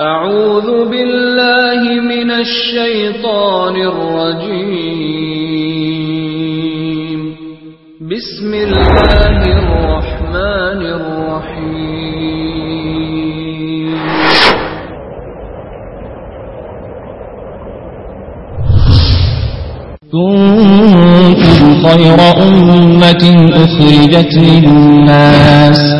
أعوذ بالله من الشيطان الرجيم. بسم الله الرحمن الرحيم. كنتم خير أمة أخرجت للناس.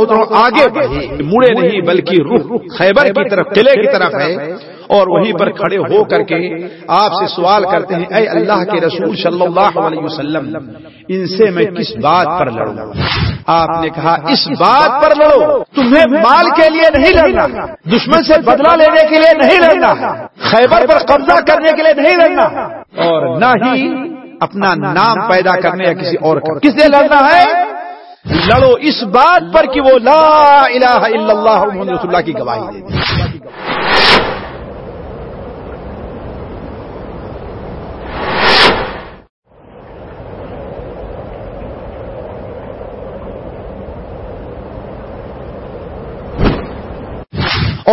اللہ تعالیٰ آگے بڑھے۔ مڑے نہیں بلکہ رخ خیبر کی طرف قلعے کی طرف ہے۔ اور وہیں پر کھڑے ہو کر کے آپ سے سوال کرتے ہیں اے اللہ کے رسول صلی اللہ علیہ وسلم ان سے میں کس بات پر لڑوں؟ آپ نے کہا اس بات پر لڑو۔ تمہیں مال کے لیے نہیں لڑنا۔ دشمن سے بدلہ لینے کے لیے نہیں لڑنا۔ خیبر پر قبضہ کرنے کے لیے نہیں لڑنا۔ اور نہ ہی اپنا نام پیدا کرنے یا کسی اور کس لڑنا ہے؟ لڑو اس بات پر کہ وہ لا الہ الا اللہ محمد رسول اللہ کی گواہی دے دی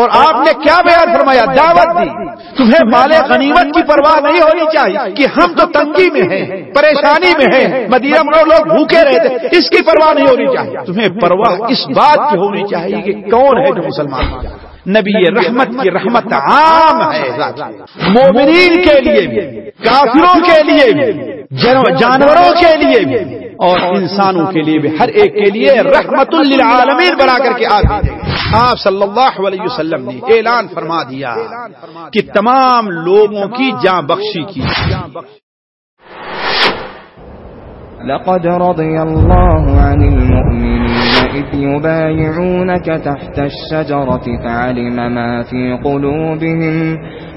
اور آپ نے کیا بیان فرمایا؟ دعوت دی۔ تمہیں مال غنیمت کی پرواہ نہیں ہونی چاہیے کہ ہم تو تنگی میں ہیں، پریشانی میں ہیں۔ مدینہ میں لوگ بھوکے رہتے اس کی پرواہ نہیں ہونی چاہیے۔ تمہیں پرواہ اس بات کی ہونی چاہیے کہ کون ہے جو مسلمان نبی رحمت کی رحمت عام ہے۔ مومنین کے لیے بھی، کافروں کے لیے بھی جانوروں کے لیے بھی اور انسانوں کے لیے بھی۔ ہر ایک کے لیے رحمت للعالمین بنا کر کے آتی ہے آپ صلی اللہ علیہ وسلم نے اعلان فرما دیا کہ تمام لوگوں کی جاں بخشی کی۔ لقد رضي الله عن المؤمنين إذ يبايعونك تحت الشجرة فعلم ما في قلوبهم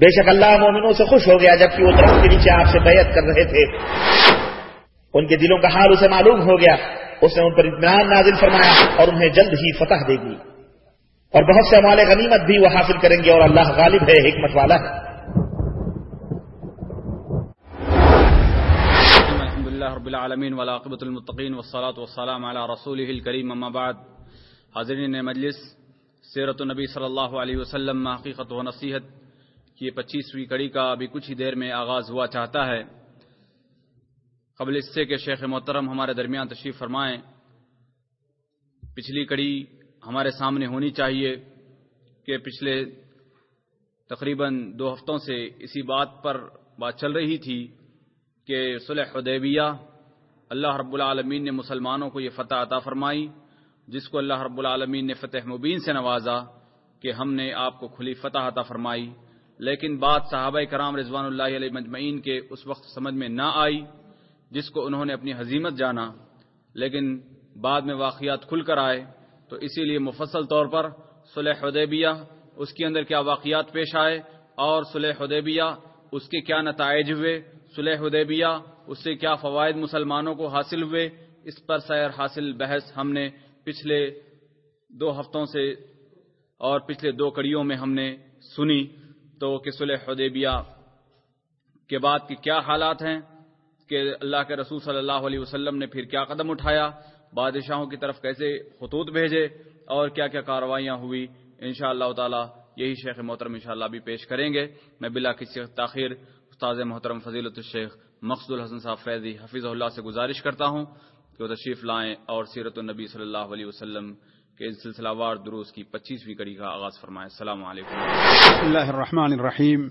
بے شک اللہ مومنوں سے خوش ہو گیا جبکہ وہ درخت کے نیچے آپ سے بیعت کر رہے تھے۔ ان کے دلوں کا حال اسے معلوم ہو گیا۔ اس نے ان پر اطمینان نازل فرمایا اور انہیں جلد ہی فتح دے گی۔ اور بہت سے مال غنیمت بھی وہ حاصل کریں گے اور اللہ غالب ہے، حکمت والا ہے۔ الحمد رب العالمین ولاقبۃ المطقین والصلاة والسلام علی رسول الکریم، اما بعد، حاضرین مجلس، سیرت النبی صلی اللہ علیہ وسلم، حقیقت و نصیحت۔ کی پچیسویں کڑی کا ابھی کچھ ہی دیر میں آغاز ہوا چاہتا ہے۔ قبل اس سے کہ شیخ محترم ہمارے درمیان تشریف فرمائیں، پچھلی کڑی ہمارے سامنے ہونی چاہیے کہ پچھلے تقریباً دو ہفتوں سے اسی بات پر بات چل رہی تھی کہ صلح حدیبیہ، اللہ رب العالمین نے مسلمانوں کو یہ فتح عطا فرمائی، جس کو اللہ رب العالمین نے فتح مبین سے نوازا کہ ہم نے آپ کو کھلی فتح عطا فرمائی۔ لیکن بات صحابہ کرام رضوان اللہ علیہ مجمعین کے اس وقت سمجھ میں نہ آئی، جس کو انہوں نے اپنی حزیمت جانا، لیکن بعد میں واقعات کھل کر آئے۔ تو اسی لیے مفصل طور پر صلح حدیبیہ اس کے اندر کیا واقعات پیش آئے اور صلح حدیبیہ اس کے کیا نتائج ہوئے، صلح حدیبیہ اس سے کیا فوائد مسلمانوں کو حاصل ہوئے، اس پر سیر حاصل بحث ہم نے پچھلے دو ہفتوں سے اور پچھلے دو کڑیوں میں ہم نے سنی۔ تو کہ صلح حدیبیہ کے بعد کی کیا حالات ہیں کہ اللہ کے رسول صلی اللہ علیہ وسلم نے پھر کیا قدم اٹھایا، بادشاہوں کی طرف کیسے خطوط بھیجے اور کیا کیا کارروائیاں ہوئی ان شاء اللہ تعالی یہی شیخ محترم انشاءاللہ بھی پیش کریں گے۔ میں بلا کسی تاخیر استاذ محترم فضیلت الشیخ مقصد الحسن صاحب فیضی حفیظ اللہ سے گزارش کرتا ہوں کہ وہ تشریف لائیں اور سیرت النبی صلی اللہ علیہ وسلم کے سلسلہ وار دروس کی پچیسویں کڑی کا آغاز فرمائیں السلام علیکم۔ بسم الله الرحمن الرحيم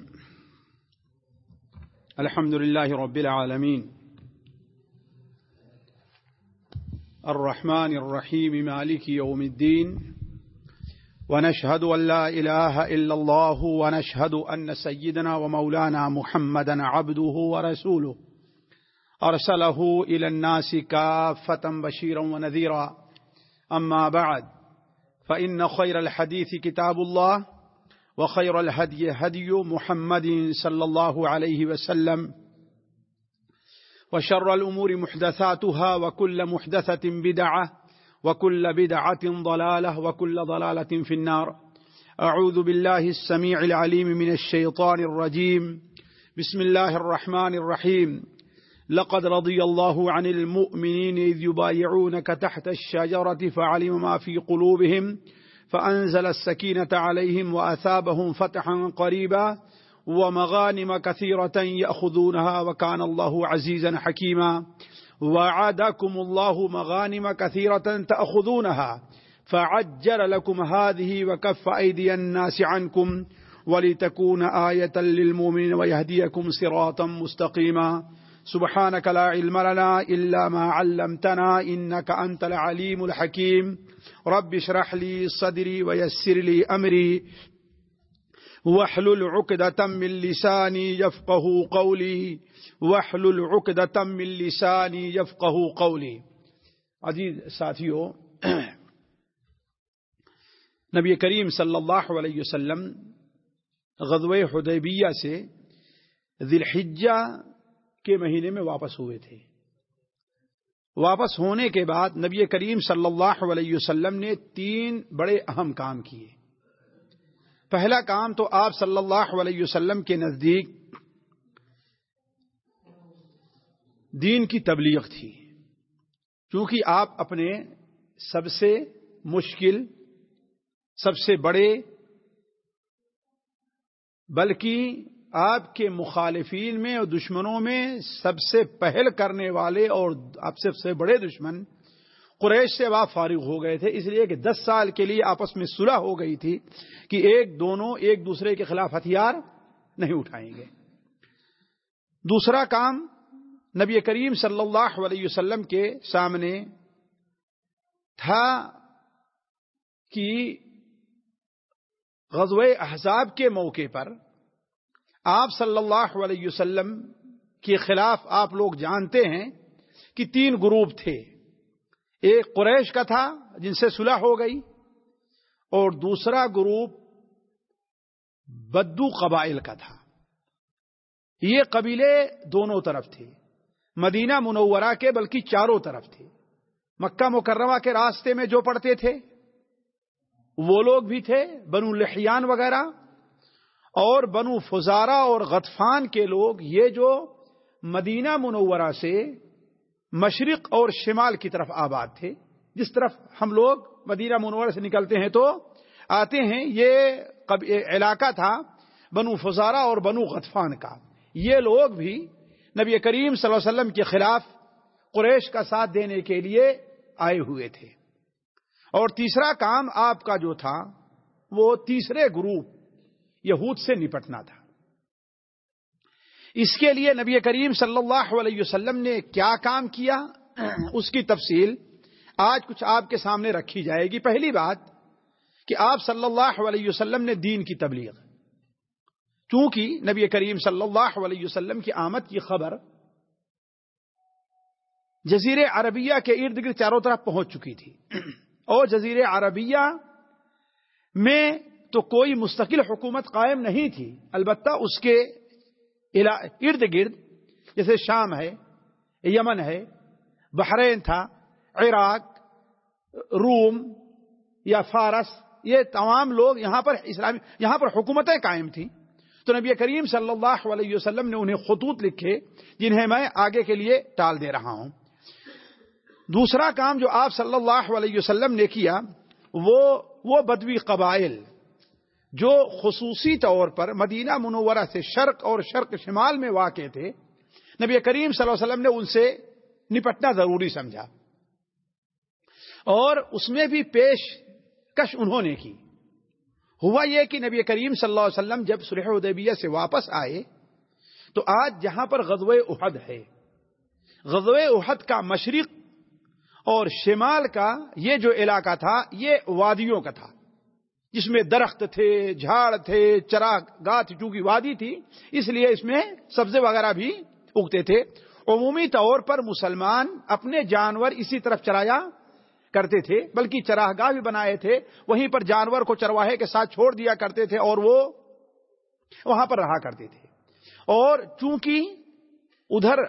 الحمد لله رب العالمين الرحمن الرحيم مالك يوم الدين ونشهد أن لا إله إلا الله ونشهد أن سيدنا ومولانا محمدا عبده ورسوله أرسله إلى الناس كافة بشيرا ونذيرا أما بعد فإن خير الحديث كتاب الله وخير الهدي هدي محمد صلى الله عليه وسلم وشر الأمور محدثاتها وكل محدثة بدعة وكل بدعة ضلالة وكل ضلالة في النار. أعوذ بالله السميع العليم من الشيطان الرجيم. بسم الله الرحمن الرحيم. لقد رضي الله عن المؤمنين إذ يبايعونك تحت الشجرة فعلم ما في قلوبهم فأنزل السكينة عليهم وأثابهم فتحا قريبا ومغانم كثيرة يأخذونها وكان الله عزيزا حكيما وعدكم الله مغانم كثيرة تأخذونها فعجل لكم هذه وكف أيدي الناس عنكم ولتكون آية للمؤمنين ويهديكم صراطا مستقيما سبحانك لا علم لنا إلا ما علمتنا إنك أنت العليم الحكيم. رب اشرح لي صدري ويسر لي أمري. واحلل عقدة من لساني يفقه قولي. واحلل عقدة من لساني يفقه قولي. عزیز ساتھیو، نبی کریم صلی اللہ علیہ وسلم غزوہ حدیبیہ سے ذی الحجہ کے مہینے میں واپس ہوئے تھے۔ واپس ہونے کے بعد نبی کریم صلی اللہ علیہ وسلم نے تین بڑے اہم کام کیے۔ پہلا کام تو آپ صلی اللہ علیہ وسلم کے نزدیک دین کی تبلیغ تھی۔ کیونکہ آپ اپنے سب سے مشکل، سب سے بڑے، بلکہ آپ کے مخالفین میں اور دشمنوں میں سب سے پہل کرنے والے اور آپ سب سے بڑے دشمن قریش سے آپ فارغ ہو گئے تھے، اس لیے کہ دس سال کے لیے آپس میں صلح ہو گئی تھی کہ ایک دونوں ایک دوسرے کے خلاف ہتھیار نہیں اٹھائیں گے۔ دوسرا کام نبی کریم صلی اللہ علیہ وسلم کے سامنے تھا کہ غزوہ احزاب کے موقع پر آپ صلی اللہ علیہ وسلم کے خلاف آپ لوگ جانتے ہیں کہ تین گروپ تھے۔ ایک قریش کا تھا جن سے صلح ہو گئی اور دوسرا گروپ بدو قبائل کا تھا۔ یہ قبیلے دونوں طرف تھے۔ مدینہ منورہ کے بلکہ چاروں طرف تھے۔ مکہ مکرمہ کے راستے میں جو پڑتے تھے، وہ لوگ بھی تھے، بنو لحیان وغیرہ۔ اور بنو فزارہ اور غطفان کے لوگ، یہ جو مدینہ منورہ سے مشرق اور شمال کی طرف آباد تھے، جس طرف ہم لوگ مدینہ منورہ سے نکلتے ہیں تو آتے ہیں، یہ علاقہ تھا بنو فزارہ اور بنو غطفان کا۔ یہ لوگ بھی نبی کریم صلی اللہ علیہ وسلم کے خلاف قریش کا ساتھ دینے کے لیے آئے ہوئے تھے۔ اور تیسرا کام آپ کا جو تھا، وہ تیسرے گروپ یہود سے نپٹنا تھا۔ اس کے لیے نبی کریم صلی اللہ علیہ وسلم نے کیا کام کیا؟ اس کی تفصیل آج کچھ آپ کے سامنے رکھی جائے گی۔ پہلی بات کہ آپ صلی اللہ علیہ وسلم نے دین کی تبلیغ۔ چونکہ نبی کریم صلی اللہ علیہ وسلم کی آمد کی خبر جزیر عربیہ کے ارد گرد چاروں طرف پہنچ چکی تھی۔ اور جزیر عربیہ میں تو کوئی مستقل حکومت قائم نہیں تھی۔ البتہ اس کے ارد گرد، جیسے شام ہے، یمن ہے، بحرین تھا، عراق، روم یا فارس، یہ تمام لوگ یہاں پر اسلامی، یہاں پر حکومتیں قائم تھیں۔ تو نبی کریم صلی اللہ علیہ وسلم نے انہیں خطوط لکھے، جنہیں میں آگے کے لیے ٹال دے رہا ہوں۔ دوسرا کام جو آپ صلی اللہ علیہ وسلم نے کیا، وہ وہ بدوی قبائل۔ جو خصوصی طور پر مدینہ منورہ سے شرق اور شرق شمال میں واقع تھے، نبی کریم صلی اللہ علیہ وسلم نے ان سے نپٹنا ضروری سمجھا۔ اور اس میں بھی پیش کش انہوں نے کی۔ ہوا یہ کہ نبی کریم صلی اللہ علیہ وسلم جب سلح ادیبیہ سے واپس آئے، تو آج جہاں پر غزوہ احد ہے۔ غزوہ احد کا مشرق اور شمال کا یہ جو علاقہ تھا، یہ وادیوں کا تھا۔ جس میں درخت تھے، جھاڑ تھے چرا گاہ چونکہ وادی تھی، اس لیے اس میں سبزے وغیرہ بھی اگتے تھے۔ عمومی طور پر مسلمان اپنے جانور اسی طرف چرایا کرتے تھے، بلکہ چراہ گاہ بھی بنائے تھے۔ وہیں پر جانور کو چرواہے کے ساتھ چھوڑ دیا کرتے تھے اور وہ وہاں پر رہا کرتے تھے۔ اور چونکہ ادھر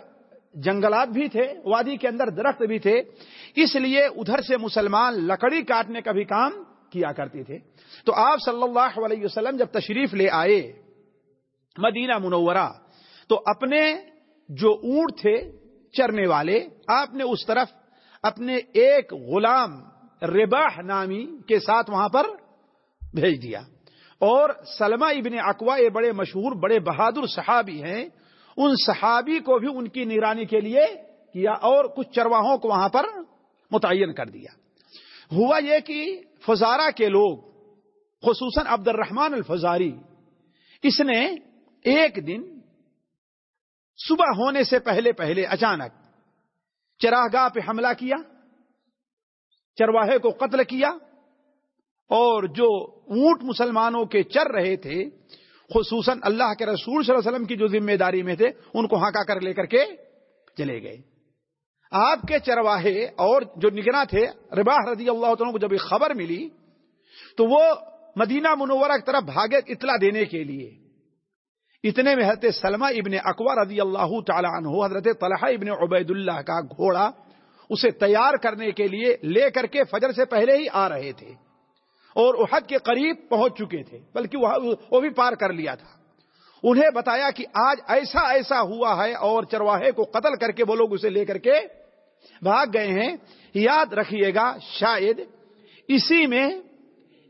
جنگلات بھی تھے، وادی کے اندر درخت بھی تھے، اس لیے ادھر سے مسلمان لکڑی کاٹنے کا بھی کام کیا کرتے تھے۔ تو آپ صلی اللہ علیہ وسلم جب تشریف لے آئے مدینہ منورہ، تو اپنے جو اونٹ تھے چرنے والے، آپ نے اس طرف اپنے ایک غلام رباح نامی کے ساتھ وہاں پر بھیج دیا۔ اور سلمہ ابن اقوا یہ بڑے مشہور، بڑے بہادر صحابی ہیں۔ ان صحابی کو بھی ان کی نگرانی کے لیے کیا اور کچھ چرواہوں کو وہاں پر متعین کر دیا۔ ہوا یہ کہ فزارہ کے لوگ، خصوصاً عبد الرحمان الفزاری، اس نے ایک دن صبح ہونے سے پہلے پہلے اچانک چراہ گاہ پہ حملہ کیا، چرواہے کو قتل کیا اور جو اونٹ مسلمانوں کے چر رہے تھے، خصوصاً اللہ کے رسول صلی اللہ علیہ وسلم کی جو ذمہ داری میں تھے، ان کو ہاکا کر لے کر کے چلے گئے۔ آپ کے چرواہے اور جو نگراں تھے، رباح رضی اللہ تعالیٰ کو جب خبر ملی، تو وہ مدینہ منورہ کی طرف بھاگے اطلاع دینے کے لیے۔ اتنے میں حضرت سلمہ ابن اکبر رضی اللہ تعالی عنہ، حضرت طلحہ ابن عبید اللہ کا گھوڑا اسے تیار کرنے کے لیے لے کر کے فجر سے پہلے ہی آ رہے تھے۔ اور احد کے قریب پہنچ چکے تھے، بلکہ وہ بھی پار کر لیا تھا۔ انہیں بتایا کہ آج ایسا ایسا ہوا ہے اور چرواہے کو قتل کر کے وہ لوگ اسے لے کر کے بھاگ گئے ہیں۔ یاد رکھیے گا، شاید اسی میں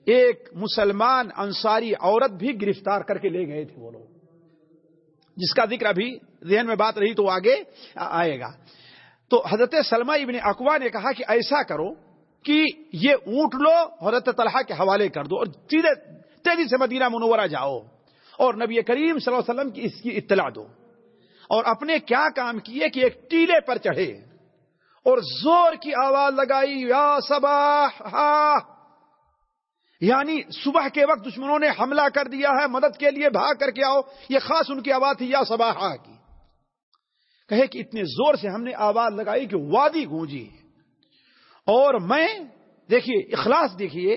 ایک مسلمان انصاری عورت بھی گرفتار کر کے لے گئے تھے وہ لوگ۔ جس کا ذکر ابھی ذہن میں بات رہی تو آگے آئے گا۔ تو حضرت سلمہ ابن اقوا نے کہا کہ ایسا کرو کہ یہ اونٹ لو، حضرت طلحہ کے حوالے کر دو اور سیدھے تیزی سے مدینہ منورہ جاؤ اور نبی کریم صلی اللہ علیہ وسلم کی اس کی اطلاع دو۔ اور اپنے کیا کام کیے کہ ایک ٹیلے پر چڑھے۔ اور زور کی آواز لگائی، یا صباح، ہا۔ یعنی صبح کے وقت دشمنوں نے حملہ کر دیا ہے، مدد کے لیے بھاگ کر کے آؤ۔ یہ خاص ان کی آواز تھی، یا صباح کی۔ کہے کہ اتنے زور سے ہم نے آواز لگائی کہ وادی گونجی۔ اور میں، دیکھیے، اخلاص دیکھیے،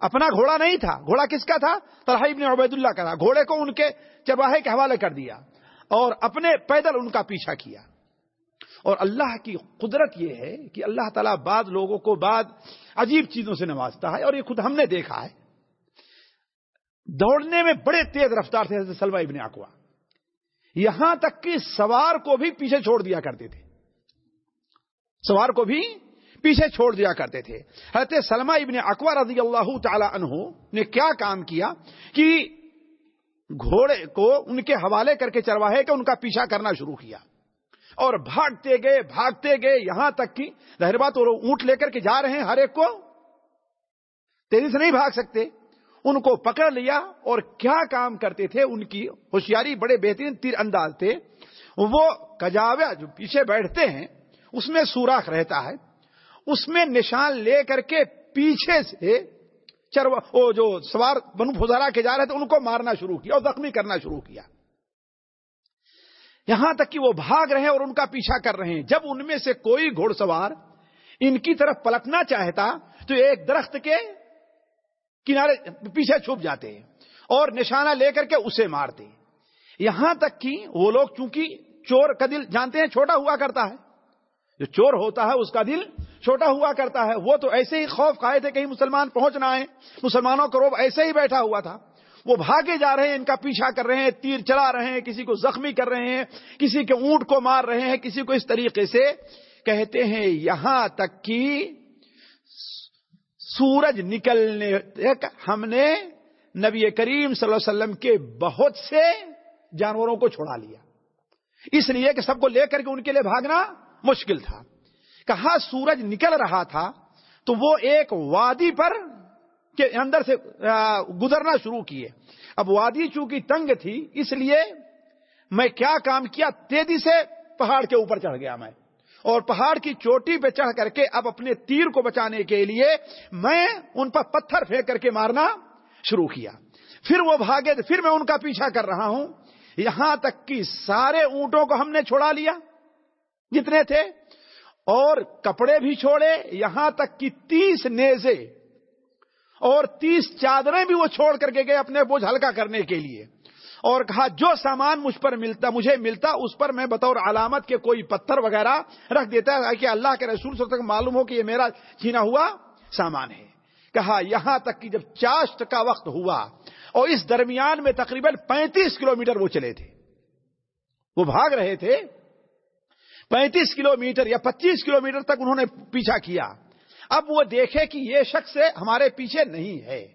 اپنا گھوڑا نہیں تھا۔ گھوڑا کس کا تھا؟ طلحہ ابن عبید اللہ کا تھا۔ گھوڑے کو ان کے چباہے کے حوالے کر دیا اور اپنے پیدل ان کا پیچھا کیا۔ اور اللہ کی قدرت یہ ہے کہ اللہ تعالیٰ بعض لوگوں کو بعض عجیب چیزوں سے نوازتا ہے اور یہ خود ہم نے دیکھا ہے۔ دوڑنے میں بڑے تیز رفتار تھے سلمہ ابن اقوا یہاں تک کہ سوار کو بھی پیچھے چھوڑ دیا کرتے تھے۔ سوار کو بھی پیچھے چھوڑ دیا کرتے تھے۔ حضرت سلمہ ابن اقوا رضی اللہ تعالی عنہ نے کیا کام کیا کہ گھوڑے کو ان کے حوالے کر کے چرواہے کا ان کا پیچھا کرنا شروع کیا۔ اور بھاگتے گئے بھاگتے گئے یہاں تک کہ ظاہر بات اور اونٹ لے کر کے جا رہے ہیں ہر ایک کو۔ تیزی سے نہیں بھاگ سکتے۔ ان کو پکڑ لیا اور کیا کام کرتے تھے؟ ان کی ہوشیاری بڑے بہترین تیر انداز تھے۔ وہ کجاویا جو پیچھے بیٹھتے ہیں، اس میں سوراخ رہتا ہے۔ اس میں نشان لے کر کے پیچھے سے چروا وہ جو سوار بنو فزارا کے جا رہے تھے، ان کو مارنا شروع کیا اور زخمی کرنا شروع کیا۔ یہاں تک کہ وہ بھاگ رہے ہیں اور ان کا پیچھا کر رہے ہیں۔ جب ان میں سے کوئی گھوڑ سوار ان کی طرف پلٹنا چاہتا تو ایک درخت کے کنارے پیچھے چھپ جاتے اور نشانہ لے کر کے اسے مارتے۔ یہاں تک کہ وہ لوگ چونکہ چور کا دل جانتے ہیں، چھوٹا ہوا کرتا ہے۔ جو چور ہوتا ہے، اس کا دل چھوٹا ہوا کرتا ہے۔ وہ تو ایسے ہی خوف کھائے تھے کہیں مسلمان پہنچنا ہے مسلمانوں کا روب ایسے ہی بیٹھا ہوا تھا۔ وہ بھاگے جا رہے ہیں، ان کا پیچھا کر رہے ہیں، تیر چلا رہے ہیں، کسی کو زخمی کر رہے ہیں، کسی کے اونٹ کو مار رہے ہیں، کسی کو اس طریقے سے کہتے ہیں، یہاں تک کہ سورج نکلنے تک ہم نے نبی کریم صلی اللہ علیہ وسلم کے بہت سے جانوروں کو چھوڑا لیا۔ اس لیے کہ سب کو لے کر کے ان کے لیے بھاگنا مشکل تھا۔ کہا سورج نکل رہا تھا، تو وہ ایک وادی پر کے اندر سے گزرنا شروع کیے۔ اب وادی چونکہ تنگ تھی، اس لیے میں کیا کام کیا؟ تیزی سے پہاڑ کے اوپر چڑھ گیا میں۔ اور پہاڑ کی چوٹی پہ چڑھ کر کے اب اپنے تیر کو بچانے کے لیے میں ان پر پتھر پھینک کر کے مارنا شروع کیا۔ پھر وہ بھاگے، پھر میں ان کا پیچھا کر رہا ہوں۔ یہاں تک کہ سارے اونٹوں کو ہم نے چھوڑا لیا۔ جتنے تھے۔ اور کپڑے بھی چھوڑے۔ یہاں تک کہ تیس نیزے اور تیس چادریں بھی وہ چھوڑ کر کے گئے اپنے بوجھ ہلکا کرنے کے لیے اور کہا، جو سامان مجھ پر ملتا، مجھے ملتا، اس پر میں بطور علامت کے کوئی پتھر وغیرہ رکھ دیتا ہے کہ اللہ کے رسول سے تک معلوم ہو کہ یہ میرا چھینا ہوا سامان ہے۔ کہا، یہاں تک کہ جب چاشت کا وقت ہوا اور اس درمیان میں تقریباً پینتیس کلومیٹر وہ چلے تھے۔ وہ بھاگ رہے تھے۔ پینتیس کلومیٹر یا پچیس کلومیٹر تک انہوں نے پیچھا کیا۔ اب وہ دیکھے کہ یہ شخص ہمارے پیچھے نہیں ہے۔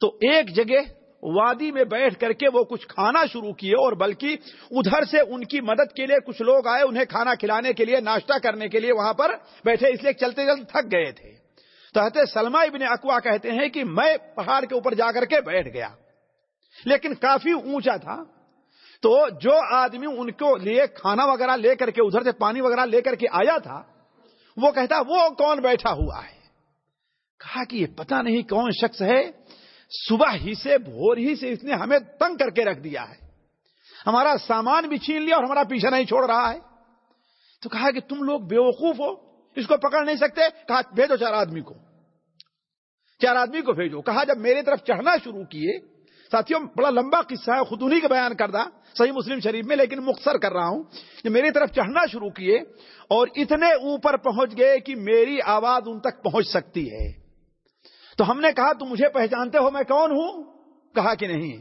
تو ایک جگہ وادی میں بیٹھ کر کے وہ کچھ کھانا شروع کیے اور بلکہ ادھر سے ان کی مدد کے لیے کچھ لوگ آئے انہیں کھانا کھلانے کے لیے، ناشتہ کرنے کے لیے وہاں پر بیٹھے، اس لیے چلتے چلتے تھک گئے تھے۔ تو سلما ابن اقوا کہتے ہیں کہ میں پہاڑ کے اوپر جا کر کے بیٹھ گیا۔ لیکن کافی اونچا تھا۔ تو جو آدمی ان کو لیے کھانا وغیرہ لے کر کے، ادھر سے پانی وغیرہ لے کر کے آیا تھا وہ کہتا وہ کون بیٹھا ہوا ہے؟ کہا کہ یہ پتہ نہیں کون شخص ہے، صبح ہی سے بھور ہی سے اس نے ہمیں تنگ کر کے رکھ دیا ہے۔ ہمارا سامان بھی چھین لیا اور ہمارا پیچھا نہیں چھوڑ رہا ہے۔ تو کہا کہ تم لوگ بیوقوف ہو، اس کو پکڑ نہیں سکتے، کہا بھیجو چار آدمی کو۔ چار آدمی کو بھیجو۔ کہا جب میری طرف چڑھنا شروع کیے ساتھیوں، بڑا لمبا قصہ ہے، خود انہیں کا بیان کردہ، صحیح مسلم شریف میں، لیکن مختصر کر رہا ہوں کہ میری طرف چڑھنا شروع کیے اور اتنے اوپر پہنچ گئے کہ میری آواز ان تک پہنچ سکتی ہے۔ تو ہم نے کہا، تم مجھے پہچانتے ہو، میں کون ہوں؟ کہا کہ نہیں۔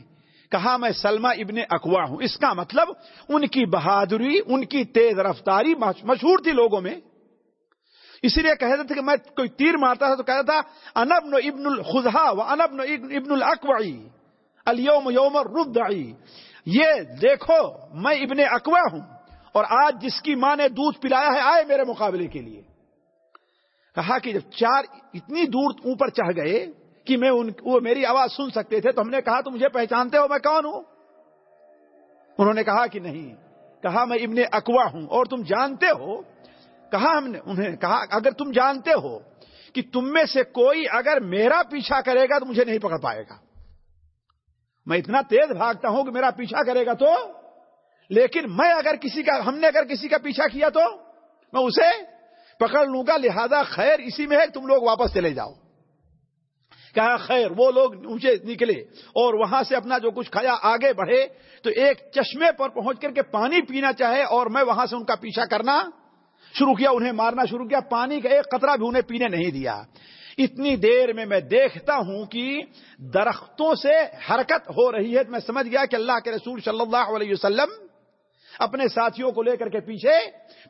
کہا، میں سلما ابن اکوا ہوں۔ اس کا مطلب ان کی بہادری، ان کی تیز رفتاری مشہور تھی لوگوں میں۔ اسی لیے کہتے تھے کہ میں کوئی تیر مارتا تھا تو کہتا تھا انبن ابن الخا و انبن ابن الاقوی الوم یوم ردعی یہ دیکھو، میں ابن اقوا ہوں اور آج جس کی ماں نے دودھ پلایا ہے، آئے میرے مقابلے کے لیے۔ کہا کہ جب چار اتنی دور اوپر چڑھ گئے کہ میں ان وہ میری آواز سن سکتے تھے، تو ہم نے کہا تو مجھے پہچانتے ہو، میں کون ہوں؟ انہوں نے کہا کہ نہیں۔ کہا، میں ابن اقوا ہوں اور تم جانتے ہو؟ کہا ہم نے انہیں کہا، اگر تم جانتے ہو کہ تم میں سے کوئی اگر میرا پیچھا کرے گا، تو مجھے نہیں پکڑ پائے گا۔ میں اتنا تیز بھاگتا ہوں کہ میرا پیچھا کرے گا تو؟ لیکن میں اگر کسی کا، ہم نے اگر کسی کا پیچھا کیا تو؟ میں اسے پکڑ لوں گا، لہذا خیر اسی میں ہے تم لوگ واپس چلے جاؤ۔ کہا، خیر، وہ لوگ اونچے نکلے اور وہاں سے اپنا جو کچھ کھایا آگے بڑھے تو ایک چشمے پر پہنچ کر کے پانی پینا چاہے اور میں وہاں سے ان کا پیچھا کرنا شروع کیا، انہیں مارنا شروع کیا۔ پانی کا ایک قطرہ بھی انہیں پینے نہیں دیا۔ اتنی دیر میں میں دیکھتا ہوں کہ درختوں سے حرکت ہو رہی ہے۔ میں سمجھ گیا کہ اللہ کے رسول صلی اللہ علیہ وسلم اپنے ساتھیوں کو لے کر کے پیچھے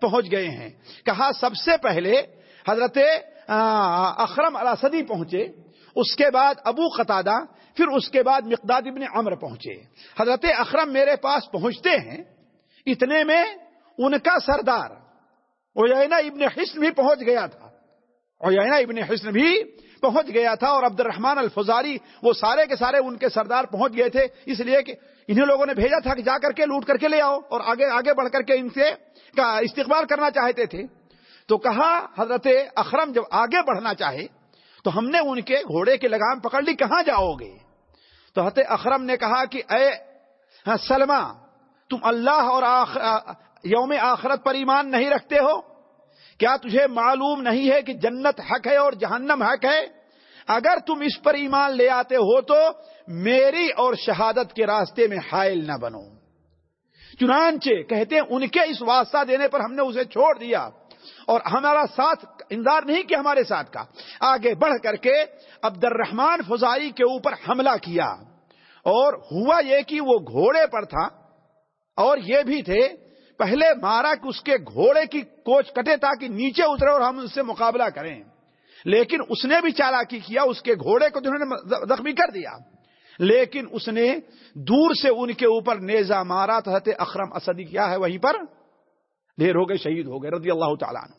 پہنچ گئے ہیں۔ کہا، سب سے پہلے حضرت اخرم الاسدی پہنچے، اس کے بعد ابو قطادہ، پھر اس کے بعد مقداد ابن عمر پہنچے۔ حضرت اخرم میرے پاس پہنچتے ہیں۔ اتنے میں ان کا سردار اوینا ابن حسن بھی پہنچ گیا تھا۔ اوینا ابن حسن بھی پہنچ گیا تھا اور عبد الرحمان الفزاری وہ سارے کے سارے ان کے سردار پہنچ گئے تھے، اس لیے کہ انہیں لوگوں نے بھیجا تھا کہ جا کر کے لوٹ کر کے لے آؤ اور آگے آگے بڑھ کر کے ان سے کا استقبال کرنا چاہتے تھے۔ تو کہا حضرت اخرم جب آگے بڑھنا چاہے تو ہم نے ان کے گھوڑے کے لگام پکڑ لی، کہاں جاؤ گے؟ تو حضرت اخرم نے کہا کہ اے سلما تم اللہ اور یوم آخرت پر ایمان نہیں رکھتے ہو؟ کیا تجھے معلوم نہیں ہے کہ جنت حق ہے اور جہنم حق ہے؟ اگر تم اس پر ایمان لے آتے ہو تو میری اور شہادت کے راستے میں حائل نہ بنو۔ چنانچہ کہتے ہیں، ان کے اس واسطہ دینے پر ہم نے اسے چھوڑ دیا۔ اور ہمارا ساتھ اندار نہیں کیا ہمارے ساتھ کا۔ آگے بڑھ کر کے عبد الرحمان فضائی کے اوپر حملہ کیا۔ اور ہوا یہ کہ وہ گھوڑے پر تھا اور یہ بھی تھے پہلے مارا کہ اس کے گھوڑے کی کوچ کٹے تاکہ نیچے اترے اور ہم اس سے مقابلہ کریں۔ لیکن اس نے بھی چالاکی کیا، اس کے گھوڑے کو انہوں نے زخمی کر دیا۔ لیکن اس نے دور سے ان کے اوپر نیزا مارا، تو اخرم اسدی کیا ہے وہیں پر؟ ڈھیر ہو گئے، شہید ہو گئے، رضی اللہ تعالیٰ عنہ۔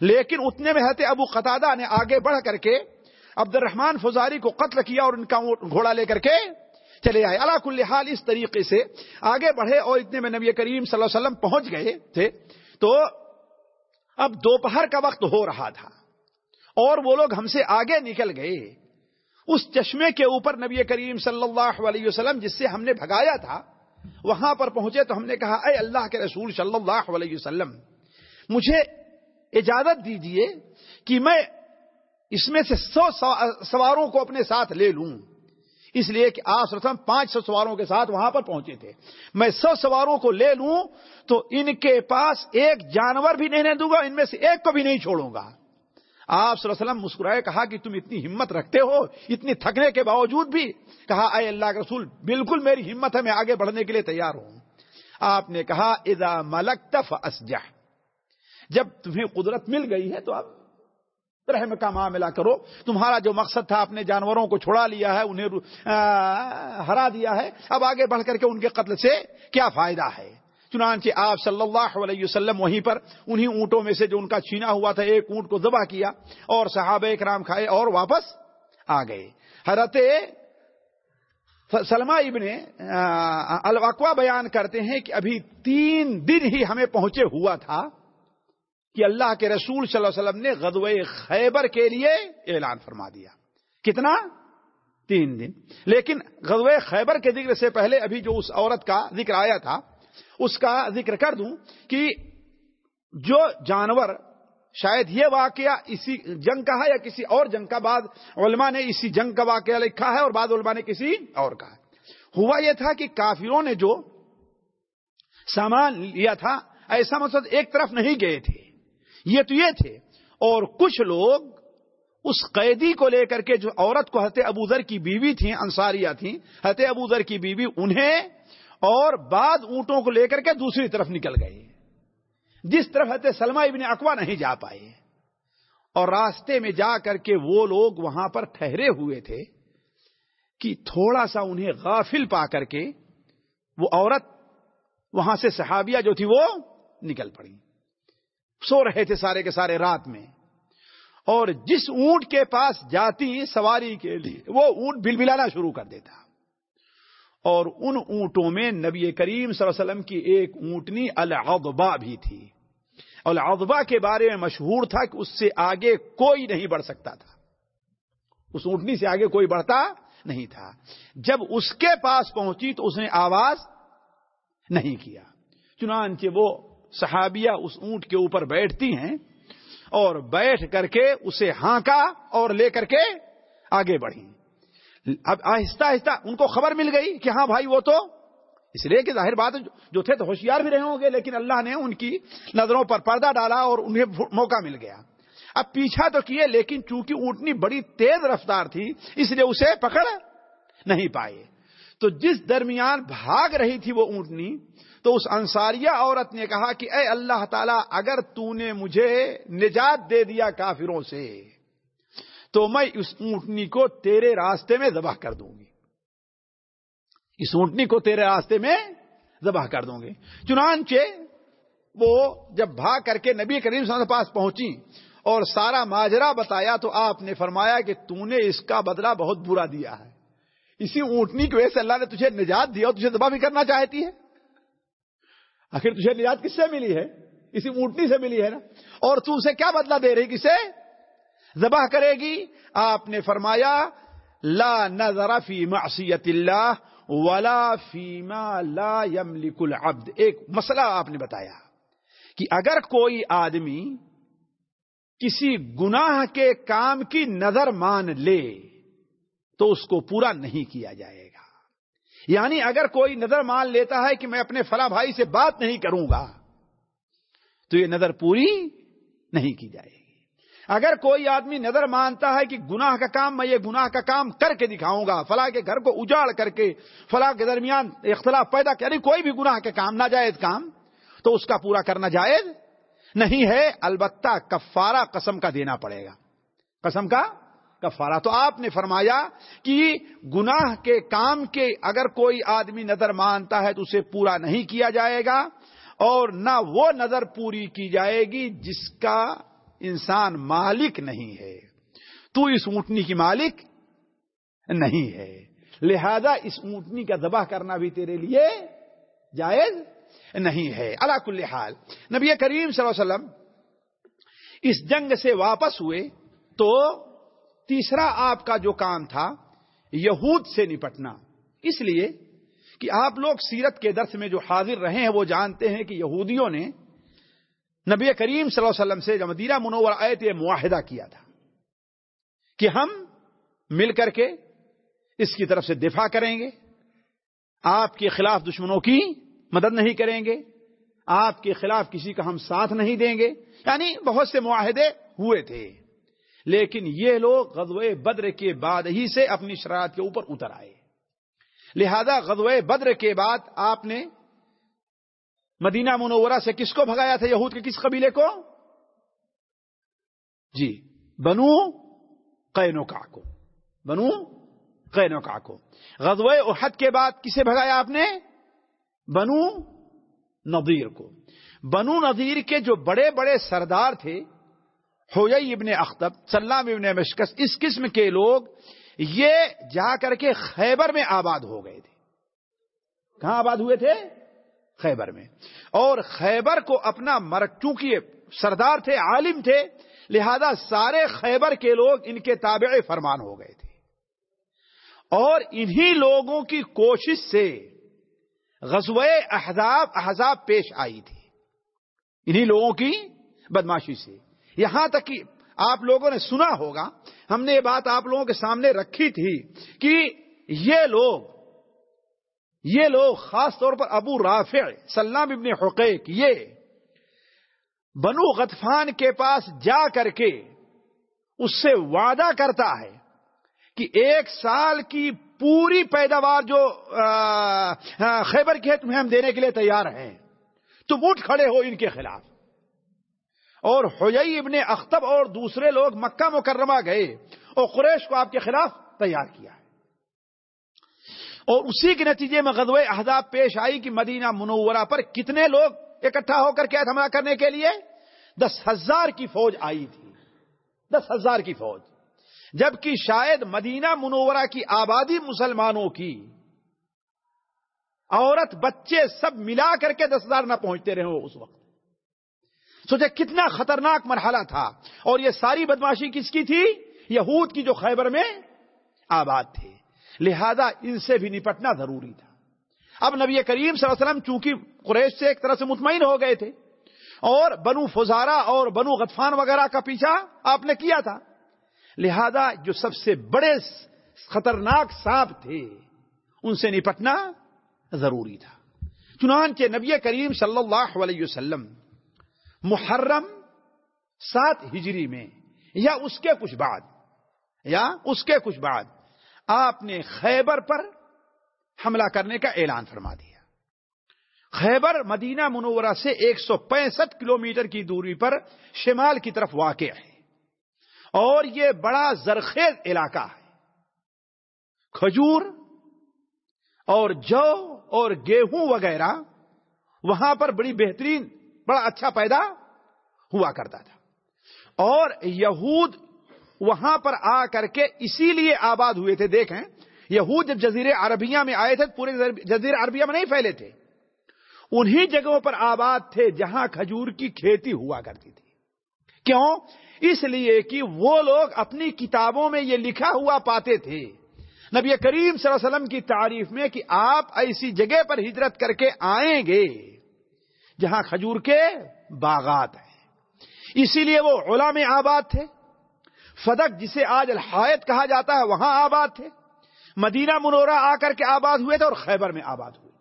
لیکن اتنے میں حضرت ابو قطادہ نے آگے بڑھ کر کے عبد الرحمان فزاری کو قتل کیا اور ان کا گھوڑا لے کر کے چلے آئے۔ اللہ کل حال اس طریقے سے آگے بڑھے اور اتنے میں نبی کریم صلی اللہ علیہ وسلم پہنچ گئے تھے۔ تو اب دوپہر کا وقت ہو رہا تھا اور وہ لوگ ہم سے آگے نکل گئے۔ اس چشمے کے اوپر نبی کریم صلی اللہ علیہ وسلم جس سے ہم نے بھگایا تھا، وہاں پر پہنچے تو ہم نے کہا، اے اللہ کے رسول صلی اللہ علیہ وسلم، مجھے اجازت دیجیے کہ میں اس میں سے سو سواروں کو اپنے ساتھ لے لوں۔ اس لیے کہ آپ رسم پانچ سو سواروں کے ساتھ وہاں پر پہنچے تھے۔ میں سو سواروں کو لے لوں تو ان کے پاس ایک جانور بھی نہیں دوں گا، ان میں سے ایک کو بھی نہیں چھوڑوں گا۔ آپ صلی اللہ علیہ وسلم مسکرائے، کہا کہ تم اتنی ہمت رکھتے ہو، اتنی تھکنے کے باوجود بھی، کہا، اے اللہ کے رسول، بالکل میری ہمت ہے، میں آگے بڑھنے کے لیے تیار ہوں۔ آپ نے کہا، اذا ملک تف جب تمہیں قدرت مل گئی ہے تو اب رحم کا معاملہ کرو۔ تمہارا جو مقصد تھا اپنے جانوروں کو چھڑا لیا ہے، انہیں ہرا دیا ہے، اب آگے بڑھ کر کے ان کے قتل سے کیا فائدہ ہے؟ چنانچہ آپ صلی اللہ علیہ وسلم وہیں پر انہی اونٹوں میں سے جو ان کا چھینا ہوا تھا، ایک اونٹ کو ذبح کیا اور صحابہ کرام کھائے اور واپس آ گئے۔ حضرت سلمہ ابن الوقوا بیان کرتے ہیں کہ ابھی تین دن ہی ہمیں پہنچے ہوا تھا۔ کہ اللہ کے رسول صلی اللہ علیہ وسلم نے غدوہ خیبر کے لیے اعلان فرما دیا۔ کتنا؟ تین دن۔ لیکن غزوہ خیبر کے ذکر سے پہلے ابھی جو اس عورت کا ذکر آیا تھا، اس کا ذکر کر دوں کہ جو جانور، شاید یہ واقعہ اسی جنگ کا ہے یا کسی اور جنگ کا، بعد علماء نے اسی جنگ کا واقعہ لکھا ہے اور بعد علماء نے کسی اور کا ہے۔ ہوا یہ تھا کہ کافروں نے جو سامان لیا تھا، ایسا مقصد ایک طرف نہیں گئے تھے۔ یہ تو یہ تھے۔ اور کچھ لوگ اس قیدی کو لے کر کے جو عورت کو حضرت ابو ذر کی بیوی تھیں، انصاریہ تھیں، حضرت ابو ذر کی بیوی انہیں اور بعد اونٹوں کو لے کر کے دوسری طرف نکل گئے۔ جس طرف حضرت سلمہ ابن اقوا نہیں جا پائے۔ اور راستے میں جا کر کے وہ لوگ وہاں پر ٹھہرے ہوئے تھے کہ تھوڑا سا انہیں غافل پا کر کے وہ عورت وہاں سے صحابیہ جو تھی وہ نکل پڑی۔ سو رہے تھے سارے کے سارے رات میں۔ اور جس اونٹ کے پاس جاتی سواری کے لیے، وہ اونٹ بل بلانا شروع کر دیتا۔ اور ان اونٹوں میں نبی کریم صلی اللہ علیہ وسلم کی ایک اونٹنی العضبا بھی تھی۔ العضبا کے بارے میں مشہور تھا کہ اس سے آگے کوئی نہیں بڑھ سکتا تھا۔ اس اونٹنی سے آگے کوئی بڑھتا نہیں تھا۔ جب اس کے پاس پہنچی تو اس نے آواز نہیں کیا۔ چنانچہ وہ صحابیہ اس اونٹ کے اوپر بیٹھتی ہیں اور بیٹھ کر کے اسے ہانکا اور لے کر کے آگے بڑھی اب آہستہ آہستہ ان کو خبر مل گئی کہ ہاں بھائی وہ تو اس لیے کہ ظاہر بات جو تھے تو ہوشیار بھی رہے ہوں گے، لیکن اللہ نے ان کی نظروں پر پردہ ڈالا اور انہیں موقع مل گیا۔ اب پیچھا تو کیے، لیکن چونکہ اونٹنی بڑی تیز رفتار تھی، اس لیے اسے پکڑ نہیں پائے۔ تو جس درمیان بھاگ رہی تھی وہ اونٹنی تو اس انصاریہ عورت نے کہا کہ اے اللہ تعالیٰ، اگر تو نے مجھے نجات دے دیا کافروں سے، تو میں اس اونٹنی کو تیرے راستے میں ذبح کر دوں گی۔ اس اونٹنی کو تیرے راستے میں ذبح کر دوں گی۔ چنانچہ وہ جب بھاگ کر کے نبی کریم صلی اللہ علیہ پاس پہنچی اور سارا ماجرا بتایا تو آپ نے فرمایا کہ تو نے اس کا بدلہ بہت برا دیا ہے۔ اسی اونٹنی کی وجہ سے اللہ نے تجھے نجات دیا اور تجھے دبا بھی کرنا چاہتی ہے۔ آخر تجھے نجات کس سے ملی ہے؟ اسی اونٹنی سے ملی ہے نا؟ اور تو اسے کیا بدلہ دے رہی کسے؟ ذبح کرے گی۔ آپ نے فرمایا، لا نظر فی معصیت اللہ ولا فیما لا یملک العبد۔ ایک مسئلہ آپ نے بتایا کہ اگر کوئی آدمی کسی گناہ کے کام کی نظر مان لے، تو اس کو پورا نہیں کیا جائے گا۔ یعنی اگر کوئی نظر مان لیتا ہے کہ میں اپنے فلاں بھائی سے بات نہیں کروں گا، تو یہ نظر پوری نہیں کی جائے گی۔ اگر کوئی آدمی نظر مانتا ہے کہ گناہ کا کام میں یہ گناہ کا کام کر کے دکھاؤں گا، فلاں کے گھر کو اجاڑ کر کے، فلاں کے درمیان اختلاف پیدا کرے یعنی کوئی بھی گناہ کے کام، ناجائز کام، تو اس کا پورا کرنا جائز نہیں ہے۔ البتہ کفارہ قسم کا دینا پڑے گا۔ قسم کا کفارہ۔ تو آپ نے فرمایا کہ گناہ کے کام کے اگر کوئی آدمی نظر مانتا ہے تو اسے پورا نہیں کیا جائے گا اور نہ وہ نظر پوری کی جائے گی جس کا انسان مالک نہیں ہے۔ تو اس اونٹنی کی مالک نہیں ہے۔ لہذا اس اونٹنی کا ذبح کرنا بھی تیرے لیے جائز نہیں ہے۔ اللہ کل حال، نبی کریم صلی اللہ علیہ وسلم اس جنگ سے واپس ہوئے تو تیسرا آپ کا جو کام تھا، یہود سے نپٹنا۔ اس لیے کہ آپ لوگ سیرت کے درس میں جو حاضر رہے ہیں، وہ جانتے ہیں کہ یہودیوں نے نبی کریم صلی اللہ علیہ وسلم سے جو مدینہ منور آئے تھے معاہدہ کیا تھا۔ کہ ہم مل کر کے اس کی طرف سے دفاع کریں گے۔ آپ کے خلاف دشمنوں کی مدد نہیں کریں گے۔ آپ کے خلاف کسی کا ہم ساتھ نہیں دیں گے۔ یعنی بہت سے معاہدے ہوئے تھے۔ لیکن یہ لوگ غزوہ بدر کے بعد ہی سے اپنی شرائط کے اوپر اتر آئے۔ لہذا غزوہ بدر کے بعد آپ نے مدینہ منورہ سے کس کو بھگایا تھا؟ یہود کے کس قبیلے کو؟ جی بنو قینوکا کو۔ بنو قینوکا کو۔ غزوہ احد کے بعد کسے بھگایا آپ نے؟ بنو نذیر کو۔ بنو نذیر کے جو بڑے بڑے سردار تھے ہوئی ابن اختب، سلام ابن مشکس، اس قسم کے لوگ یہ جا کر کے خیبر میں آباد ہو گئے تھے۔ کہاں آباد ہوئے تھے؟ خیبر میں۔ اور خیبر کو اپنا مرک، چونکہ سردار تھے، عالم تھے، لہذا سارے خیبر کے لوگ ان کے تابع فرمان ہو گئے تھے۔ اور انہی لوگوں کی کوشش سے غزوہ احزاب احزاب پیش آئی تھی۔ انہی لوگوں کی بدماشی سے۔ یہاں تک کہ آپ لوگوں نے سنا ہوگا، ہم نے یہ بات آپ لوگوں کے سامنے رکھی تھی کہ یہ لوگ یہ لوگ خاص طور پر ابو رافع، سلام ابن حقیق، یہ بنو غطفان کے پاس جا کر کے اس سے وعدہ کرتا ہے کہ ایک سال کی پوری پیداوار جو خیبر کی ہے، تمہیں ہم دینے کے لیے تیار ہیں۔ تم اٹھ کھڑے ہو ان کے خلاف۔ اور ہوئی ابن اختب اور دوسرے لوگ مکہ مکرمہ گئے اور قریش کو آپ کے خلاف تیار کیا ہے۔ اور اسی کے نتیجے میں غزوہ احزاب پیش آئی کہ مدینہ منورہ پر کتنے لوگ اکٹھا ہو کر کے حملہ کرنے کے لیے؟ دس ہزار کی فوج آئی تھی۔ دس ہزار کی فوج۔ جبکہ شاید مدینہ منورہ کی آبادی مسلمانوں کی۔ عورت بچے سب ملا کر کے دس ہزار نہ پہنچتے رہے اس وقت۔ سوچے کتنا خطرناک مرحلہ تھا۔ اور یہ ساری بدماشی کس کی تھی؟ یہود کی جو خیبر میں آباد تھے۔ لہذا ان سے بھی نپٹنا ضروری تھا۔ اب نبی کریم صلی اللہ علیہ وسلم چونکہ قریش سے ایک طرح سے مطمئن ہو گئے تھے، اور بنو فزارا اور بنو غطفان وغیرہ کا پیچھا آپ نے کیا تھا۔ لہذا جو سب سے بڑے خطرناک سانپ تھے، ان سے نپٹنا ضروری تھا۔ چنانچہ نبی کریم صلی اللہ علیہ وسلم محرم سات ہجری میں، یا اس کے کچھ بعد، یا اس کے کچھ بعد، آپ نے خیبر پر حملہ کرنے کا اعلان فرما دیا۔ خیبر مدینہ منورہ سے ایک سو پینسٹھ کلو کی دوری پر شمال کی طرف واقع ہے۔ اور یہ بڑا زرخیز علاقہ ہے۔ کھجور اور جو اور گیہوں وغیرہ وہاں پر بڑی بہترین بڑا اچھا پیدا ہوا کرتا تھا۔ اور یہود وہاں پر آ کر کے اسی لیے آباد ہوئے تھے۔ دیکھیں، یہود جب جزیر عربیہ میں آئے تھے، پورے جزیر عربیہ میں نہیں پھیلے تھے۔ انہی جگہوں پر آباد تھے جہاں کھجور کی کھیتی ہوا کرتی تھی۔ کیوں؟ اس لیے کہ وہ لوگ اپنی کتابوں میں یہ لکھا ہوا پاتے تھے۔ نبی کریم صلی اللہ علیہ وسلم کی تعریف میں کہ آپ ایسی جگہ پر ہجرت کر کے آئیں گے۔ جہاں کھجور کے باغات ہیں۔ اسی لیے وہ اولا میں آباد تھے۔ فدق جسے آج الحایت کہا جاتا ہے، وہاں آباد تھے۔ مدینہ منورہ آ کر کے آباد ہوئے تھے اور خیبر میں آباد ہوئے۔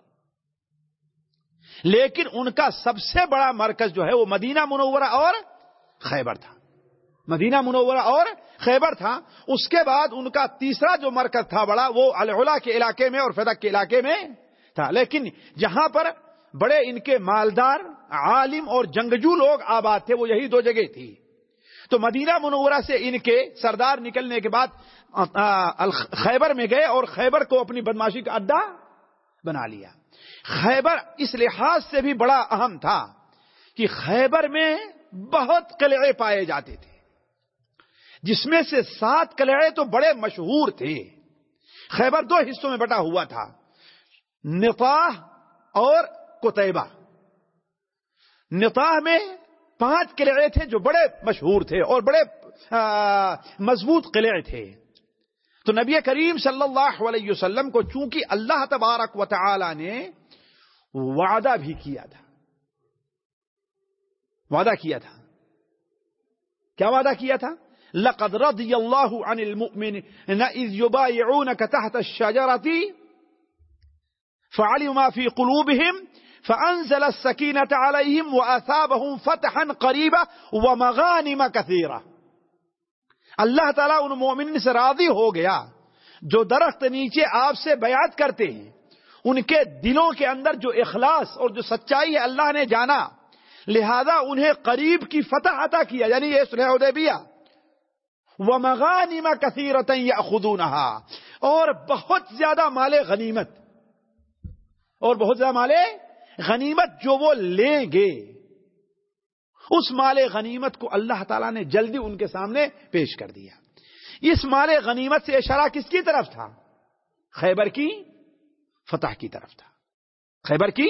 لیکن ان کا سب سے بڑا مرکز جو ہے وہ مدینہ منورہ اور خیبر تھا۔ مدینہ منورہ اور خیبر تھا۔ اس کے بعد ان کا تیسرا جو مرکز تھا بڑا، وہ الحلا کے علاقے میں اور فدق کے علاقے میں تھا۔ لیکن جہاں پر بڑے ان کے مالدار، عالم اور جنگجو لوگ آباد تھے، وہ یہی دو جگہ تھی۔ تو مدینہ منورہ سے ان کے سردار نکلنے کے بعد خیبر میں گئے اور خیبر کو اپنی بدماشی کا اڈا بنا لیا۔ خیبر اس لحاظ سے بھی بڑا اہم تھا کہ خیبر میں بہت قلعے پائے جاتے تھے۔ جس میں سے سات قلعے تو بڑے مشہور تھے۔ خیبر دو حصوں میں بٹا ہوا تھا۔ نفاح اور کوتیبہ نفاح میں پانچ قلعے تھے جو بڑے مشہور تھے اور بڑے مضبوط قلعے تھے۔ تو نبی کریم صلی اللہ علیہ وسلم کو چونکہ اللہ تبارک و تعالی نے وعدہ بھی کیا تھا، وعدہ کیا تھا۔ کیا وعدہ کیا تھا؟ لقد رضي الله عن المؤمن إذ يبايعونك تحت الشجرة فعلم ما في قلوبهم فأنزل السكينة عليهم وأثابهم فتحا قريبا ومغانم كثيرة. اللہ تعالیٰ ان مومن سے راضی ہو گیا جو درخت نیچے آپ سے بیعت کرتے ہیں. ان کے دلوں کے اندر جو اخلاص اور جو سچائی ہے اللہ نے جانا، لہذا انہیں قریب کی فتح عطا کیا یعنی یہ سلح حدیبیہ. وہ مغانیما کثیرت یا اور بہت زیادہ مال غنیمت. اور بہت زیادہ مال غنیمت جو وہ لیں گے، اس مال غنیمت کو اللہ تعالیٰ نے جلدی ان کے سامنے پیش کر دیا۔ اس مال غنیمت سے اشارہ کس کی طرف تھا؟ خیبر کی فتح کی طرف تھا۔ خیبر کی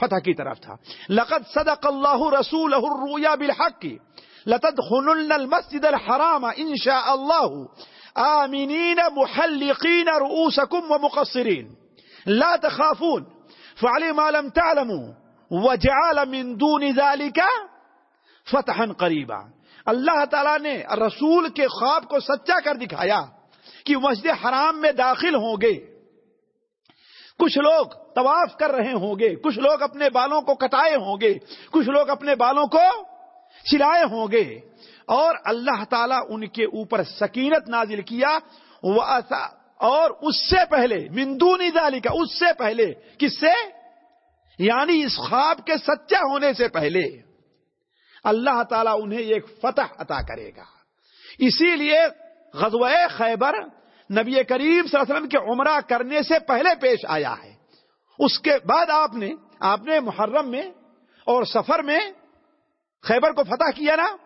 فتح کی طرف تھا۔ لقد صدق اللہ رسول الرویا بالحق۔ کی لتدخلن المسجد الحرام ان شاء الله آمنين محلقين رؤوسكم ومقصرين لا تخافون۔ فعلي ما لم تعلموا وجعل من دون ذلك فتحا قریبا اللہ تعالیٰ نے رسول کے خواب کو سچا کر دکھایا کہ مسجد حرام میں داخل ہوں گے۔ کچھ لوگ طواف کر رہے ہوں گے، کچھ لوگ اپنے بالوں کو کٹائے ہوں گے، کچھ لوگ اپنے بالوں کو چلائے ہوں گے۔ اور اللہ تعالیٰ ان کے اوپر سکینت نازل کیا۔ اور اس سے پہلے مندونی دالی کا اس سے پہلے، کس سے؟ یعنی اس خواب کے سچا ہونے سے پہلے۔ اللہ تعالیٰ انہیں ایک فتح عطا کرے گا۔ اسی لیے غزوہ خیبر نبی کریم صلی اللہ علیہ وسلم کے عمرہ کرنے سے پہلے پیش آیا ہے۔ اس کے بعد آپ نے آپ نے محرم میں اور سفر میں خیبر کو فتح کیا نا،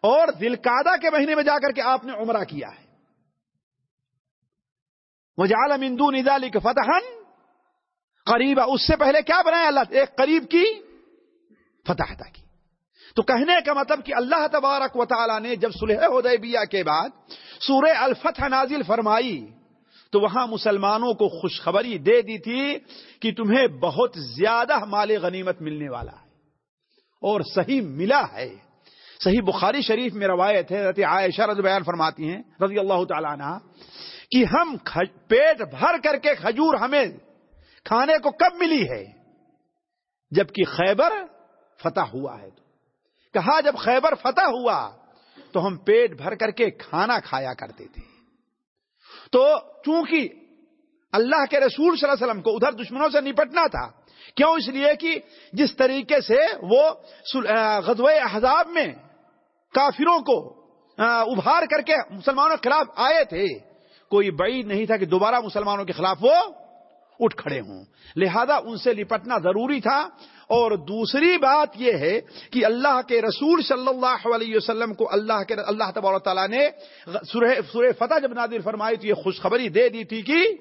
اور دل کے مہینے میں جا کر کے آپ نے عمرہ کیا ہے۔ وہ مندو ندالی کے فتح قریب، اس سے پہلے کیا بنایا اللہ؟ ایک قریب کی فتح کی تو کہنے کا مطلب کہ اللہ تبارک و تعالی نے جب سلح حدیبیہ کے بعد سورہ الفتح نازل فرمائی، تو وہاں مسلمانوں کو خوشخبری دے دی تھی کہ تمہیں بہت زیادہ مال غنیمت ملنے والا ہے۔ اور صحیح ملا ہے۔ صحیح بخاری شریف میں روایت ہے رضی عائشہ رضی بیان فرماتی ہیں، رضی اللہ تعالیٰ عنہ کہ ہم پیٹ بھر کر کے کھجور ہمیں کھانے کو کب ملی ہے؟ جبکہ خیبر فتح ہوا ہے تو۔ کہا جب خیبر فتح ہوا تو ہم پیٹ بھر کر کے کھانا کھایا کرتے تھے۔ تو چونکہ اللہ کے رسول صلی اللہ علیہ وسلم کو ادھر دشمنوں سے نپٹنا تھا، کیوں اس لیے کہ جس طریقے سے وہ غزو احزاب میں کافروں کو ابھار کر کے مسلمانوں کے خلاف آئے تھے کوئی بعید نہیں تھا کہ دوبارہ مسلمانوں کے خلاف وہ اٹھ کھڑے ہوں۔ لہذا ان سے لپٹنا ضروری تھا۔ اور دوسری بات یہ ہے کہ اللہ کے رسول صلی اللہ علیہ وسلم کو اللہ کے اللہ تبار تعالیٰ نے سورہ فتح جب نادر فرمائی تو یہ خوشخبری دے دی تھی کہ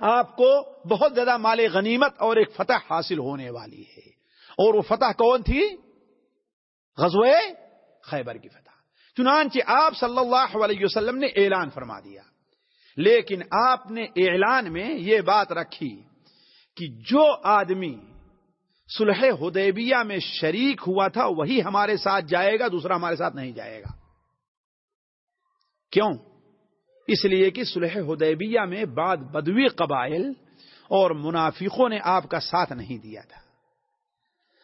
آپ کو بہت زیادہ مال غنیمت اور ایک فتح حاصل ہونے والی ہے۔ اور وہ فتح کون تھی؟ غزوہ خیبر کی فتح۔ چنانچہ آپ صلی اللہ علیہ وسلم نے اعلان فرما دیا۔ لیکن آپ نے اعلان میں یہ بات رکھی کہ جو آدمی سلح حدیبیہ میں شریک ہوا تھا، وہی ہمارے ساتھ جائے گا، دوسرا ہمارے ساتھ نہیں جائے گا۔ کیوں؟ اس لیے کہ سلح حدیبیہ میں بعد بدوی قبائل اور منافقوں نے آپ کا ساتھ نہیں دیا تھا۔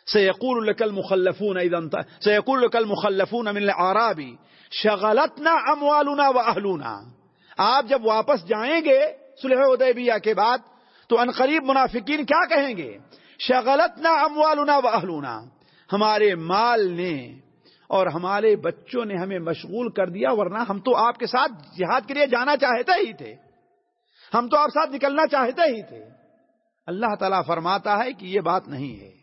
سيقول لك المخلفون اذا انت، سيقول لك المخلفون من الاعراب شغلتنا اموالنا واهلنا آپ جب واپس جائیں گے صلح حدیبیہ کے بعد، تو ان قریب منافقین کیا کہیں گے؟ شغلتنا اموالنا واهلنا ہمارے مال نے اور ہمارے بچوں نے ہمیں مشغول کر دیا، ورنہ ہم تو آپ کے ساتھ جہاد کے لیے جانا چاہتے ہی تھے۔ ہم تو آپ ساتھ نکلنا چاہتے ہی تھے۔ اللہ تعالیٰ فرماتا ہے کہ یہ بات نہیں ہے۔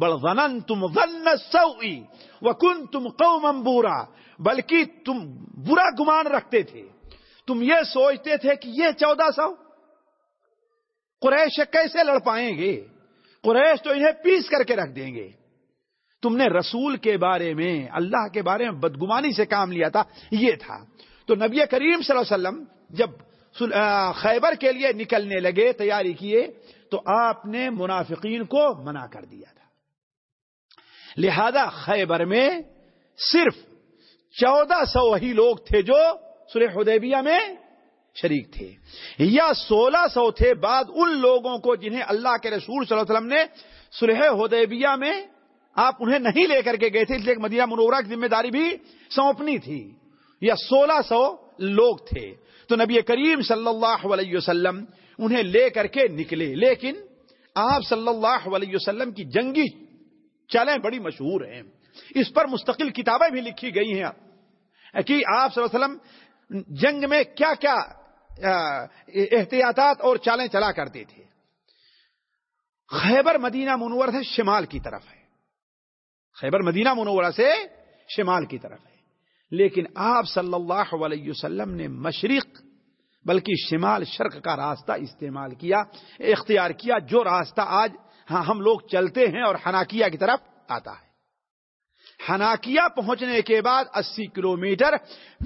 بل تم ون سوئی وکن تم قوم بورا، بلکہ تم برا گمان رکھتے تھے۔ تم یہ سوچتے تھے کہ یہ چودہ سو؟ قریش کیسے لڑ پائیں گے؟ قریش تو انہیں پیس کر کے رکھ دیں گے۔ تم نے رسول کے بارے میں، اللہ کے بارے میں بدگمانی سے کام لیا تھا، یہ تھا۔ تو نبی کریم صلی اللہ علیہ وسلم جب خیبر کے لیے نکلنے لگے، تیاری کیے، تو آپ نے منافقین کو منع کر دیا تھا۔ لہذا خیبر میں صرف چودہ سو وہی لوگ تھے جو سلح حدیبیہ میں شریک تھے۔ یا سولہ سو تھے بعد ان لوگوں کو جنہیں اللہ کے رسول صلی اللہ علیہ وسلم نے سلح حدیبیہ میں آپ انہیں نہیں لے کر کے گئے تھے، اس لیے مدینہ منورہ کی ذمہ داری بھی سونپنی تھی۔ یا سولہ سو لوگ تھے۔ تو نبی کریم صلی اللہ علیہ وسلم انہیں لے کر کے نکلے۔ لیکن آپ صلی اللہ علیہ وسلم کی جنگی چلیں بڑی مشہور ہیں۔ اس پر مستقل کتابیں بھی لکھی گئی ہیں۔ کہ آپ صلی اللہ علیہ وسلم جنگ میں کیا کیا احتیاطات اور چالیں چلا کرتے تھے۔ خیبر مدینہ منور سے شمال کی طرف ہے۔ خیبر مدینہ منورہ سے شمال کی طرف ہے۔ لیکن آپ صلی اللہ علیہ وسلم نے مشرق، بلکہ شمال شرق کا راستہ استعمال کیا، اختیار کیا، جو راستہ آج ہاں ہم لوگ چلتے ہیں اور ہناکیا کی طرف آتا ہے۔ ہناکیا پہنچنے کے بعد اسی کلومیٹر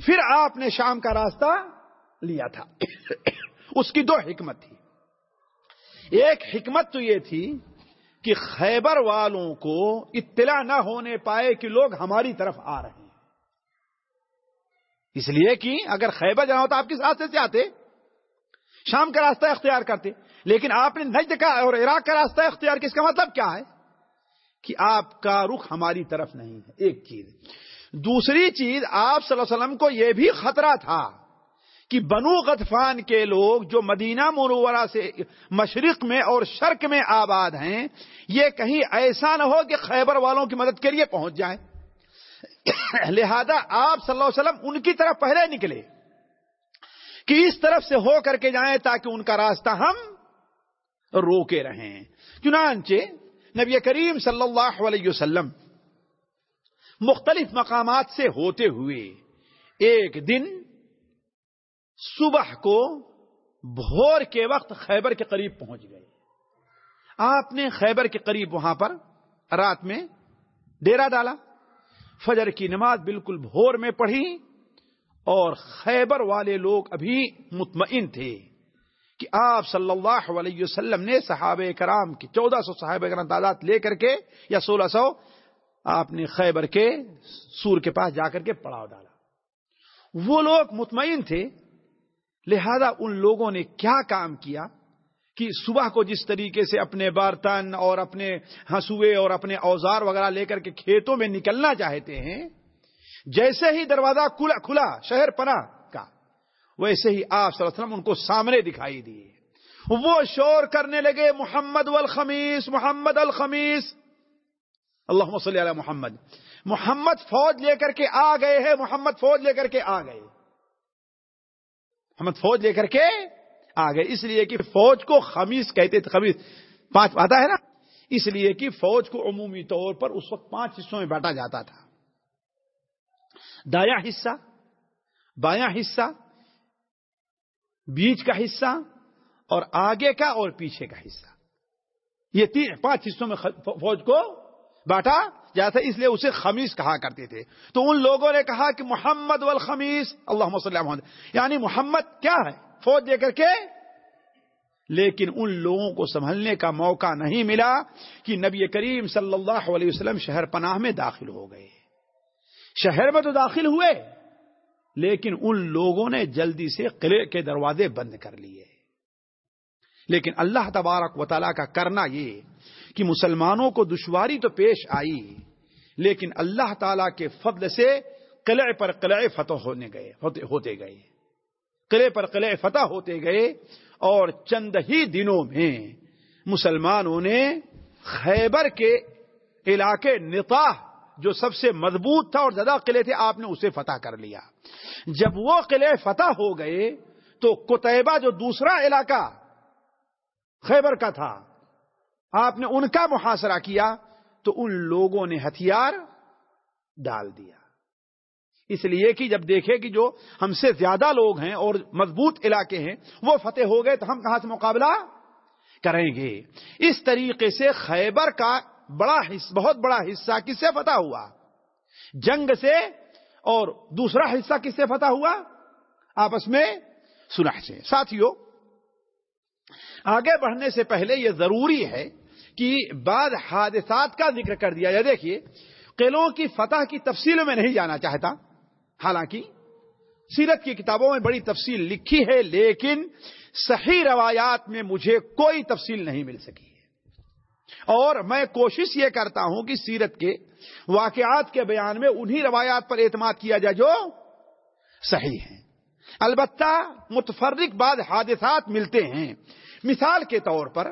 پھر آپ نے شام کا راستہ لیا تھا۔ اس کی دو حکمت تھی۔ ایک حکمت تو یہ تھی کہ خیبر والوں کو اطلاع نہ ہونے پائے کہ لوگ ہماری طرف آ رہے ہیں۔ اس لیے کہ اگر خیبر جانا ہوتا آپ کس راستے سے آتے؟ شام کا راستہ اختیار کرتے۔ لیکن آپ نے نجد کا اور عراق کا راستہ اختیار کیا، اس کا مطلب کیا ہے؟ کہ آپ کا رخ ہماری طرف نہیں ہے، ایک چیز۔ دوسری چیز، آپ صلی اللہ علیہ وسلم کو یہ بھی خطرہ تھا کہ بنو غطفان کے لوگ جو مدینہ منورہ سے مشرق میں اور شرق میں آباد ہیں، یہ کہیں ایسا نہ ہو کہ خیبر والوں کی مدد کے لیے پہنچ جائیں۔ لہذا آپ صلی اللہ علیہ وسلم ان کی طرف پہلے نکلے، کہ اس طرف سے ہو کر کے جائیں تاکہ ان کا راستہ ہم روکے رہیں چنانچہ نبی کریم صلی اللہ علیہ وسلم مختلف مقامات سے ہوتے ہوئے ایک دن صبح کو بھور کے وقت خیبر کے قریب پہنچ گئے۔ آپ نے خیبر کے قریب وہاں پر رات میں ڈیرا ڈالا۔ فجر کی نماز بالکل بھور میں پڑھی اور خیبر والے لوگ ابھی مطمئن تھے۔ کہ آپ صلی اللہ علیہ وسلم نے صحابہ کرام کی چودہ سو صحابہ کرام تعداد لے کر کے یا سولہ سو آپ نے خیبر کے سور کے پاس جا کر کے پڑاؤ ڈالا۔ وہ لوگ مطمئن تھے، لہذا ان لوگوں نے کیا کام کیا کہ صبح کو جس طریقے سے اپنے برتن اور اپنے ہنسوے اور اپنے اوزار وغیرہ لے کر کے کھیتوں میں نکلنا چاہتے ہیں، جیسے ہی دروازہ کھلا شہر پنا ویسے ہی آپ صلی اللہ علیہ وسلم ان کو سامنے دکھائی دیے۔ وہ شور کرنے لگے، محمد والخمیس، محمد الخمیس۔ اللہ صلی علی محمد۔ محمد فوج لے کر کے آ گئے ہیں، محمد فوج لے کر کے آ گئے۔ محمد فوج لے کر کے آ گئے۔ اس لیے کہ فوج کو خمیس کہتے تھے۔ خمیس پانچ آتا ہے نا؟ اس لیے کہ فوج کو عمومی طور پر اس وقت پانچ حصوں میں بانٹا جاتا تھا۔ دایا حصہ، بایاں حصہ بیچ کا حصہ اور آگے کا اور پیچھے کا حصہ۔ یہ تین پانچ حصوں میں فوج کو بانٹا جاتا، اس لیے اسے خمیس کہا کرتے تھے۔ تو ان لوگوں نے کہا کہ محمد والخمیس اللہ صلی محمد یعنی محمد کیا ہے؟ فوج دے کر کے۔ لیکن ان لوگوں کو سنبھلنے کا موقع نہیں ملا کہ نبی کریم صلی اللہ علیہ وسلم شہر پناہ میں داخل ہو گئے۔ شہر میں تو داخل ہوئے۔ لیکن ان لوگوں نے جلدی سے قلعے کے دروازے بند کر لیے۔ لیکن اللہ تبارک و تعالیٰ کا کرنا یہ کہ مسلمانوں کو دشواری تو پیش آئی، لیکن اللہ تعالیٰ کے فضل سے قلعے پر قلعے فتح ہونے گئے، ہوتے گئے۔ قلعے پر قلعے فتح ہوتے گئے اور چند ہی دنوں میں مسلمانوں نے خیبر کے علاقے نتاح جو سب سے مضبوط تھا اور زیادہ قلعے تھے، آپ نے اسے فتح کر لیا۔ جب وہ قلعے فتح ہو گئے تو کتبہ جو دوسرا علاقہ خیبر کا تھا، آپ نے ان کا محاصرہ کیا تو ان لوگوں نے ہتھیار ڈال دیا۔ اس لیے کہ جب دیکھے کہ جو ہم سے زیادہ لوگ ہیں اور مضبوط علاقے ہیں، وہ فتح ہو گئے تو ہم کہاں سے مقابلہ کریں گے؟ اس طریقے سے خیبر کا بڑا حصہ بہت بڑا حصہ کس سے فتح ہوا؟ جنگ سے اور دوسرا حصہ کس سے فتح ہوا؟ آپس میں سلح سے۔ ساتھیوں آگے بڑھنے سے پہلے یہ ضروری ہے کہ بعد حادثات کا ذکر کر دیا۔ جائے دیکھیے، قلعوں کی فتح کی تفصیل میں نہیں جانا چاہتا۔ حالانکہ سیرت کی کتابوں میں بڑی تفصیل لکھی ہے، لیکن صحیح روایات میں مجھے کوئی تفصیل نہیں مل سکی۔ اور میں کوشش یہ کرتا ہوں کہ سیرت کے واقعات کے بیان میں انہی روایات پر اعتماد کیا جائے جو صحیح ہیں۔ البتہ متفرق بعد حادثات ملتے ہیں۔ مثال کے طور پر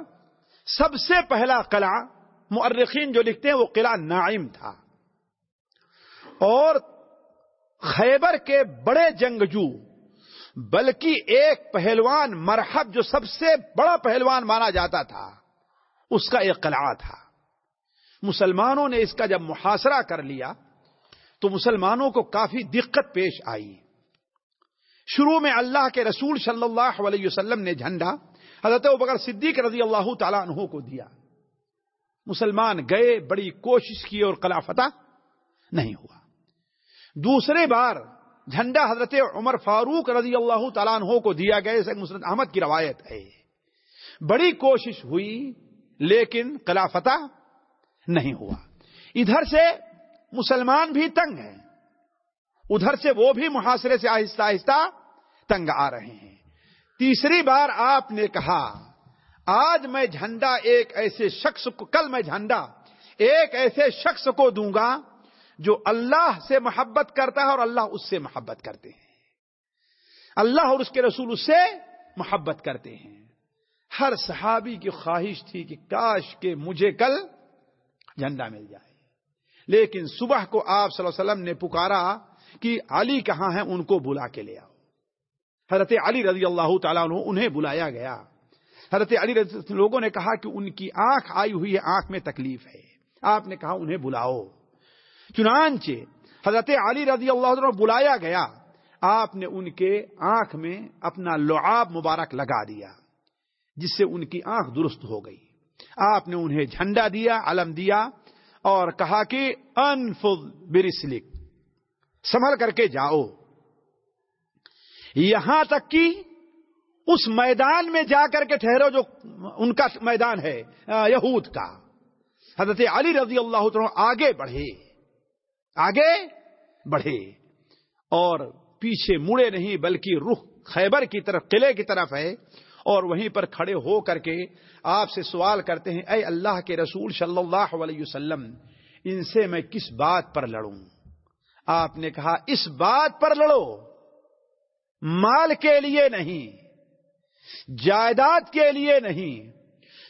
سب سے پہلا قلعہ مؤرخین جو لکھتے ہیں وہ قلعہ نائم تھا۔ اور خیبر کے بڑے جنگجو، بلکہ ایک پہلوان مرحب جو سب سے بڑا پہلوان مانا جاتا تھا۔ اس کا ایک قلعہ تھا۔ مسلمانوں نے اس کا جب محاصرہ کر لیا، تو مسلمانوں کو کافی دقت پیش آئی۔ شروع میں اللہ کے رسول صلی اللہ علیہ وسلم نے جھنڈا، حضرت بغیر صدیق رضی اللہ تعالیٰ عنہ کو دیا۔ مسلمان گئے، بڑی کوشش کی اور قلعہ فتح نہیں ہوا۔ دوسرے بار جھنڈا حضرت عمر فاروق رضی اللہ تعالیٰ عنہ کو دیا گیا مسرت احمد کی روایت ہے۔ بڑی کوشش ہوئی لیکن قلعہ فتح نہیں ہوا۔ ادھر سے مسلمان بھی تنگ ہیں۔ ادھر سے وہ بھی محاصرے سے آہستہ آہستہ تنگ آ رہے ہیں۔ تیسری بار آپ نے کہا، آج میں جھنڈا ایک ایسے شخص کو، کل میں جھنڈا ایک ایسے شخص کو دوں گا جو اللہ سے محبت کرتا ہے اور اللہ اس سے محبت کرتے ہیں۔ اللہ اور اس کے رسول اس سے محبت کرتے ہیں۔ ہر صحابی کی خواہش تھی کہ کاش کے مجھے کل جھنڈا مل جائے۔ لیکن صبح کو آپ صلی اللہ علیہ وسلم نے پکارا کہ علی کہاں ہیں ان کو بلا کے لے آؤ۔ حضرت علی رضی اللہ تعالیٰ عنہ انہیں بلایا گیا۔ حضرت علی رضی لوگوں نے کہا کہ ان کی آنکھ آئی ہوئی ہے، آنکھ میں تکلیف ہے۔ آپ نے کہا انہیں بلاؤ۔ چنانچہ حضرت علی رضی اللہ عنہ بلایا گیا۔ آپ نے ان کے آنکھ میں اپنا لعاب مبارک لگا دیا۔ جس سے ان کی آنکھ درست ہو گئی۔ آپ نے انہیں جھنڈا دیا، علم دیا اور کہا کہ انفض برسلک، سنبھل کر کے جاؤ۔ یہاں تک کہ اس میدان میں جا کر کے ٹھہرو جو ان کا میدان ہے، یہود کا۔ حضرت علی رضی اللہ عنہ آگے بڑھے آگے بڑھے اور پیچھے مڑے نہیں، بلکہ رخ خیبر کی طرف، قلعے کی طرف ہے۔ اور وہیں پر کھڑے ہو کر کے آپ سے سوال کرتے ہیں، اے اللہ کے رسول صلی اللہ علیہ وسلم، ان سے میں کس بات پر لڑوں؟ آپ نے کہا، اس بات پر لڑو، مال کے لیے نہیں، جائیداد کے لیے نہیں،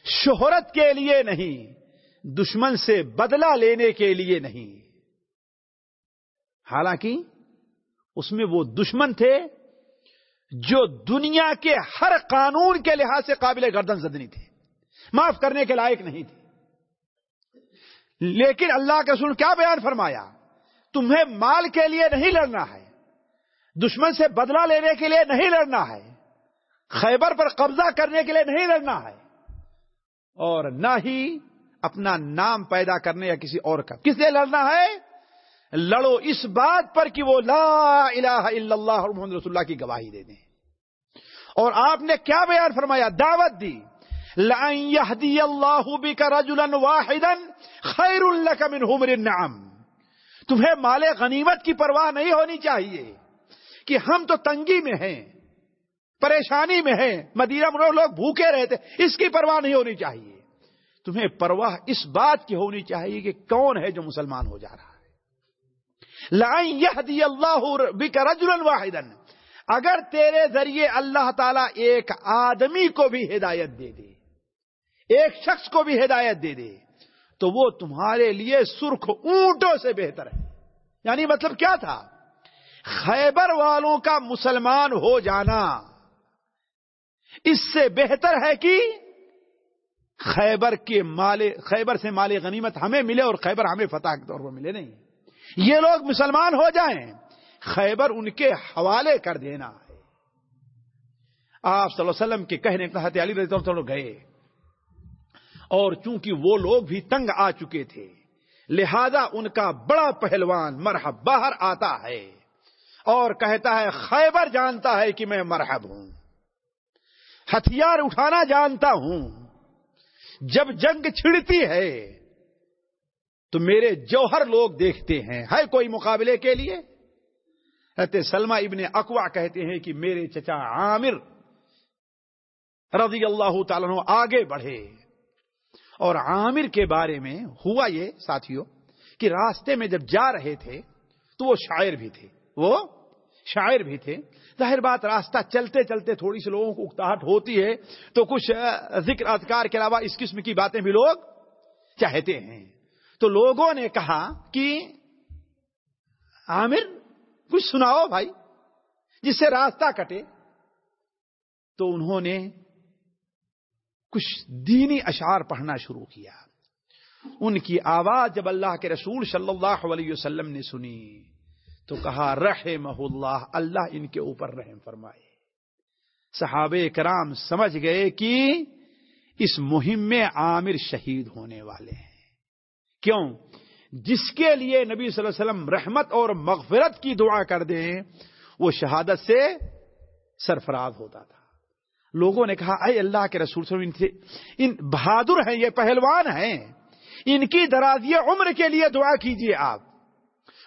شہرت کے لیے نہیں، دشمن سے بدلہ لینے کے لیے نہیں۔ حالانکہ اس میں وہ دشمن تھے جو دنیا کے ہر قانون کے لحاظ سے قابل گردن زدنی تھے معاف کرنے کے لائق نہیں تھے لیکن اللہ کے رسول کیا بیان فرمایا؟ تمہیں مال کے لیے نہیں لڑنا ہے، دشمن سے بدلہ لینے کے لیے نہیں لڑنا ہے، خیبر پر قبضہ کرنے کے لیے نہیں لڑنا ہے۔ اور نہ ہی اپنا نام پیدا کرنے یا کسی اور کا۔ کس لیے لڑنا ہے؟ لڑو اس بات پر کہ وہ لا الہ الا اللہ اور محمد رسول اللہ کی گواہی دے دیں۔ اور آپ نے کیا بیان فرمایا؟ دعوت دی. لَأَن يَهْدِيَ اللَّهُ بِكَ رَجُلًا وَاحِدًا خَيْرٌ لَكَ مِنْ حُمْرِ النَّعَمْ. تمہیں مال غنیمت کی پرواہ نہیں ہونی چاہیے کہ ہم تو تنگی میں ہیں، پریشانی میں ہے مدینہ منور لوگ بھوکے رہتے اس کی پرواہ نہیں ہونی چاہیے۔ تمہیں پرواہ اس بات کی ہونی چاہیے کہ کون ہے جو مسلمان ہو جا رہا ہے۔ لائن یہ اللہ بک رجلا واحدا اگر تیرے ذریعے اللہ تعالی ایک آدمی کو بھی ہدایت دے دے، ایک شخص کو بھی ہدایت دے دے، تو وہ تمہارے لیے سرخ اونٹوں سے بہتر ہے۔ یعنی مطلب کیا تھا؟ خیبر والوں کا مسلمان ہو جانا اس سے بہتر ہے کہ خیبر کے مال، خیبر سے مال غنیمت ہمیں ملے اور خیبر ہمیں فتح کے طور پر ملے نہیں۔ یہ لوگ مسلمان ہو جائیں۔ خیبر ان کے حوالے کر دینا ہے۔ آپ صلی اللہ علیہ وسلم کے کہنے تحت علی رضی اللہ عنہ گئے۔ اور چونکہ وہ لوگ بھی تنگ آ چکے تھے، لہذا ان کا بڑا پہلوان مرحب باہر آتا ہے اور کہتا ہے، خیبر جانتا ہے کہ میں مرحب ہوں۔ ہتھیار اٹھانا جانتا ہوں۔ جب جنگ چھڑتی ہے، تو میرے جوہر لوگ دیکھتے ہیں۔ ہے کوئی مقابلے کے لیے؟ رہتے سلما ابن اقوا کہتے ہیں کہ میرے چچا عامر رضی اللہ تعالیٰ آگے بڑھے۔ اور عامر کے بارے میں ہوا یہ ساتھیوں کہ راستے میں جب جا رہے تھے تو وہ شاعر بھی تھے۔ وہ شاعر بھی تھے۔ ظاہر بات راستہ چلتے چلتے تھوڑی سی لوگوں کو اکتاہٹ ہوتی ہے تو کچھ ذکر اذکار کے علاوہ اس قسم کی باتیں بھی لوگ چاہتے ہیں۔ تو لوگوں نے کہا کہ عامر کچھ سناؤ بھائی، جس سے راستہ کٹے۔ تو انہوں نے کچھ دینی اشعار پڑھنا شروع کیا۔ ان کی آواز جب اللہ کے رسول صلی اللہ علیہ وسلم نے سنی، تو کہا رحم اللہ اللہ ان کے اوپر رحم فرمائے۔ صحابہ کرام سمجھ گئے کہ اس مہم میں عامر شہید ہونے والے ہیں۔ کیوں؟ جس کے لیے نبی صلی اللہ علیہ وسلم رحمت اور مغفرت کی دعا کر دیں، وہ شہادت سے سرفراز ہوتا تھا۔ لوگوں نے کہا، اے اللہ کے رسول صلی اللہ علیہ وسلم، ان بہادر ہیں، یہ پہلوان ہیں۔ ان کی درازی عمر کے لیے دعا کیجیے آپ۔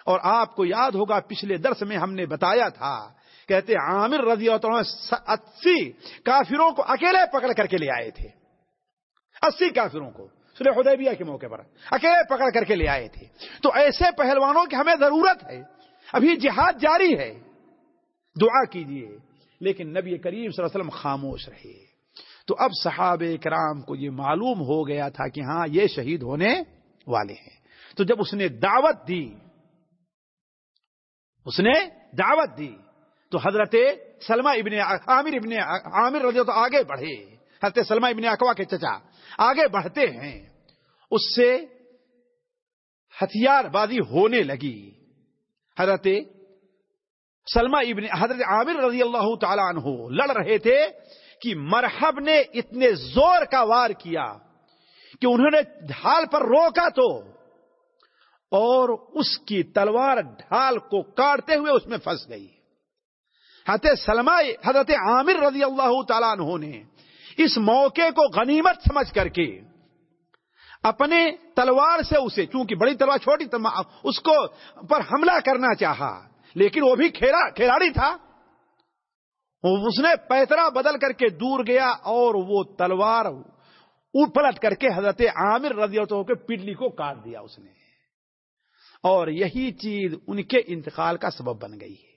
اور آپ کو یاد ہوگا، پچھلے درس میں ہم نے بتایا تھا، کہتے عامر رضی اللہ اسی کافروں کو اکیلے پکڑ کر کے لے آئے تھے۔ اسی کافروں کو۔ سلح حدیبیہ کے موقع پر۔ اکیلے پکڑ کر کے لے آئے تھے۔ تو ایسے پہلوانوں کی ہمیں ضرورت ہے۔ ابھی جہاد جاری ہے۔ دعا کیجیے لیکن نبی کریم صلی اللہ علیہ وسلم خاموش رہے۔ تو اب صحابہ کرام کو یہ معلوم ہو گیا تھا کہ ہاں یہ شہید ہونے والے ہیں۔ تو جب اس نے دعوت دی، اس نے دعوت دی، تو حضرت سلما ابن عامر ابن عامر رضی تو آگے بڑھے۔ حضرت سلما ابن اقوا کے چچا آگے بڑھتے ہیں۔ اس سے ہتھیار بازی ہونے لگی۔ حضرت سلما ابن حضرت عامر رضی اللہ تعالیٰ عنہ لڑ رہے تھے کہ مرحب نے اتنے زور کا وار کیا کہ انہوں نے ڈھال پر روکا تو اور اس کی تلوار ڈھال کو کاٹتے ہوئے اس میں پھنس گئی۔ حضرت سلما حضرت عامر رضی اللہ تعالیٰ عنہ نے اس موقع کو غنیمت سمجھ کر کے اپنے تلوار سے اسے، چونکہ بڑی تلوار، چھوٹی اس کو پر حملہ کرنا چاہا، لیکن وہ بھی کھلاڑی تھا۔ اس نے پیترا بدل کر کے دور گیا اور وہ تلوار پلٹ کر کے حضرت عامر رضی اللہ کے پڈلی کو کاٹ دیا اس نے۔ اور یہی چیز ان کے انتقال کا سبب بن گئی ہے۔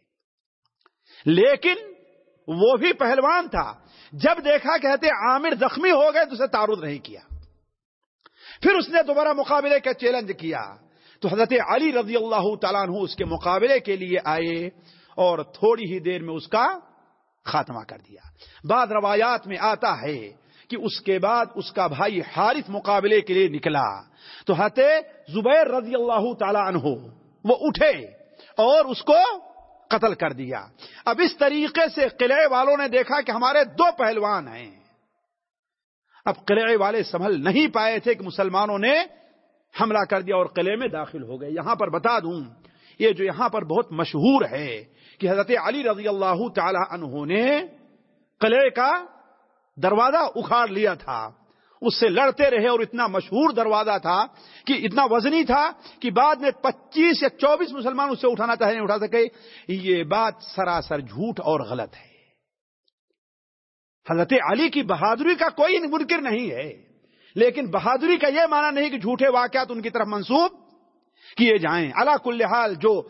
لیکن وہ بھی پہلوان تھا۔ جب دیکھا کہتے عامر زخمی ہو گئے تو اسے تعارف نہیں کیا۔ پھر اس نے دوبارہ مقابلے کا چیلنج کیا۔ تو حضرت علی رضی اللہ تعالیٰ عنہ اس کے مقابلے کے لیے آئے اور تھوڑی ہی دیر میں اس کا خاتمہ کر دیا۔ بعد روایات میں آتا ہے کہ اس کے بعد اس کا بھائی حارث مقابلے کے لیے نکلا۔ تو ہتے زبیر رضی اللہ تعالی عنہ وہ اٹھے اور اس کو قتل کر دیا۔ اب اس طریقے سے قلعے والوں نے دیکھا کہ ہمارے دو پہلوان ہیں۔ اب قلعے والے سنبھل نہیں پائے تھے کہ مسلمانوں نے حملہ کر دیا اور قلعے میں داخل ہو گئے۔ یہاں پر بتا دوں، یہ جو یہاں پر بہت مشہور ہے کہ حضرت علی رضی اللہ تعالی عنہ نے قلعے کا دروازہ اکھاڑ لیا تھا۔ اس سے لڑتے رہے اور اتنا مشہور دروازہ تھا کہ اتنا وزنی تھا کہ بعد میں پچیس یا چوبیس مسلمان اسے اٹھانا چاہے نہیں اٹھا سکے۔ یہ بات سراسر جھوٹ اور غلط ہے۔ حضرت علی کی بہادری کا کوئی منکر نہیں ہے۔ لیکن بہادری کا یہ معنی نہیں کہ جھوٹے واقعات ان کی طرف منسوب کیے جائیں۔ اللہ کل حال جو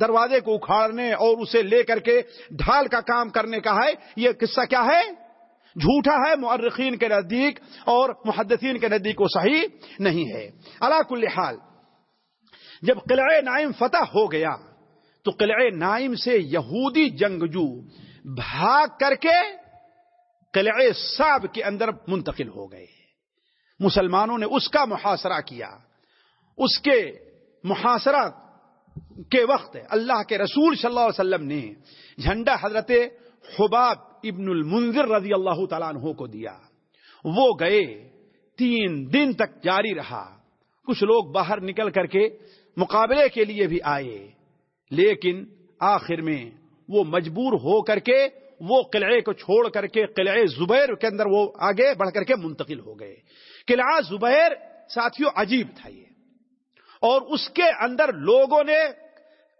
دروازے کو اکھاڑنے اور اسے لے کر کے ڈھال کا کام کرنے کا ہے، یہ قصہ کیا ہے؟ جھوٹا ہے، مؤرخین کے نزدیک اور محدثین کے نزدیک وہ صحیح نہیں ہے۔ اللہ کل حال، جب قلعہ نائم فتح ہو گیا، تو قلعہ نائم سے یہودی جنگجو بھاگ کر کے قلعہ صاحب کے اندر منتقل ہو گئے۔ مسلمانوں نے اس کا محاصرہ کیا۔ اس کے محاصرہ کے وقت اللہ کے رسول صلی اللہ علیہ وسلم نے جھنڈا حضرت حباب ابن المنظر رضی اللہ تعالیٰ عنہ کو دیا۔ وہ گئے۔ تین دن تک جاری رہا۔ کچھ لوگ باہر نکل کر کے مقابلے کے لیے بھی آئے۔ لیکن آخر میں وہ مجبور ہو کر کے وہ قلعے کو چھوڑ کر کے قلعے زبیر کے اندر وہ آگے بڑھ کر کے منتقل ہو گئے۔ قلعہ زبیر ساتھیوں عجیب تھا یہ۔ اور اس کے اندر لوگوں نے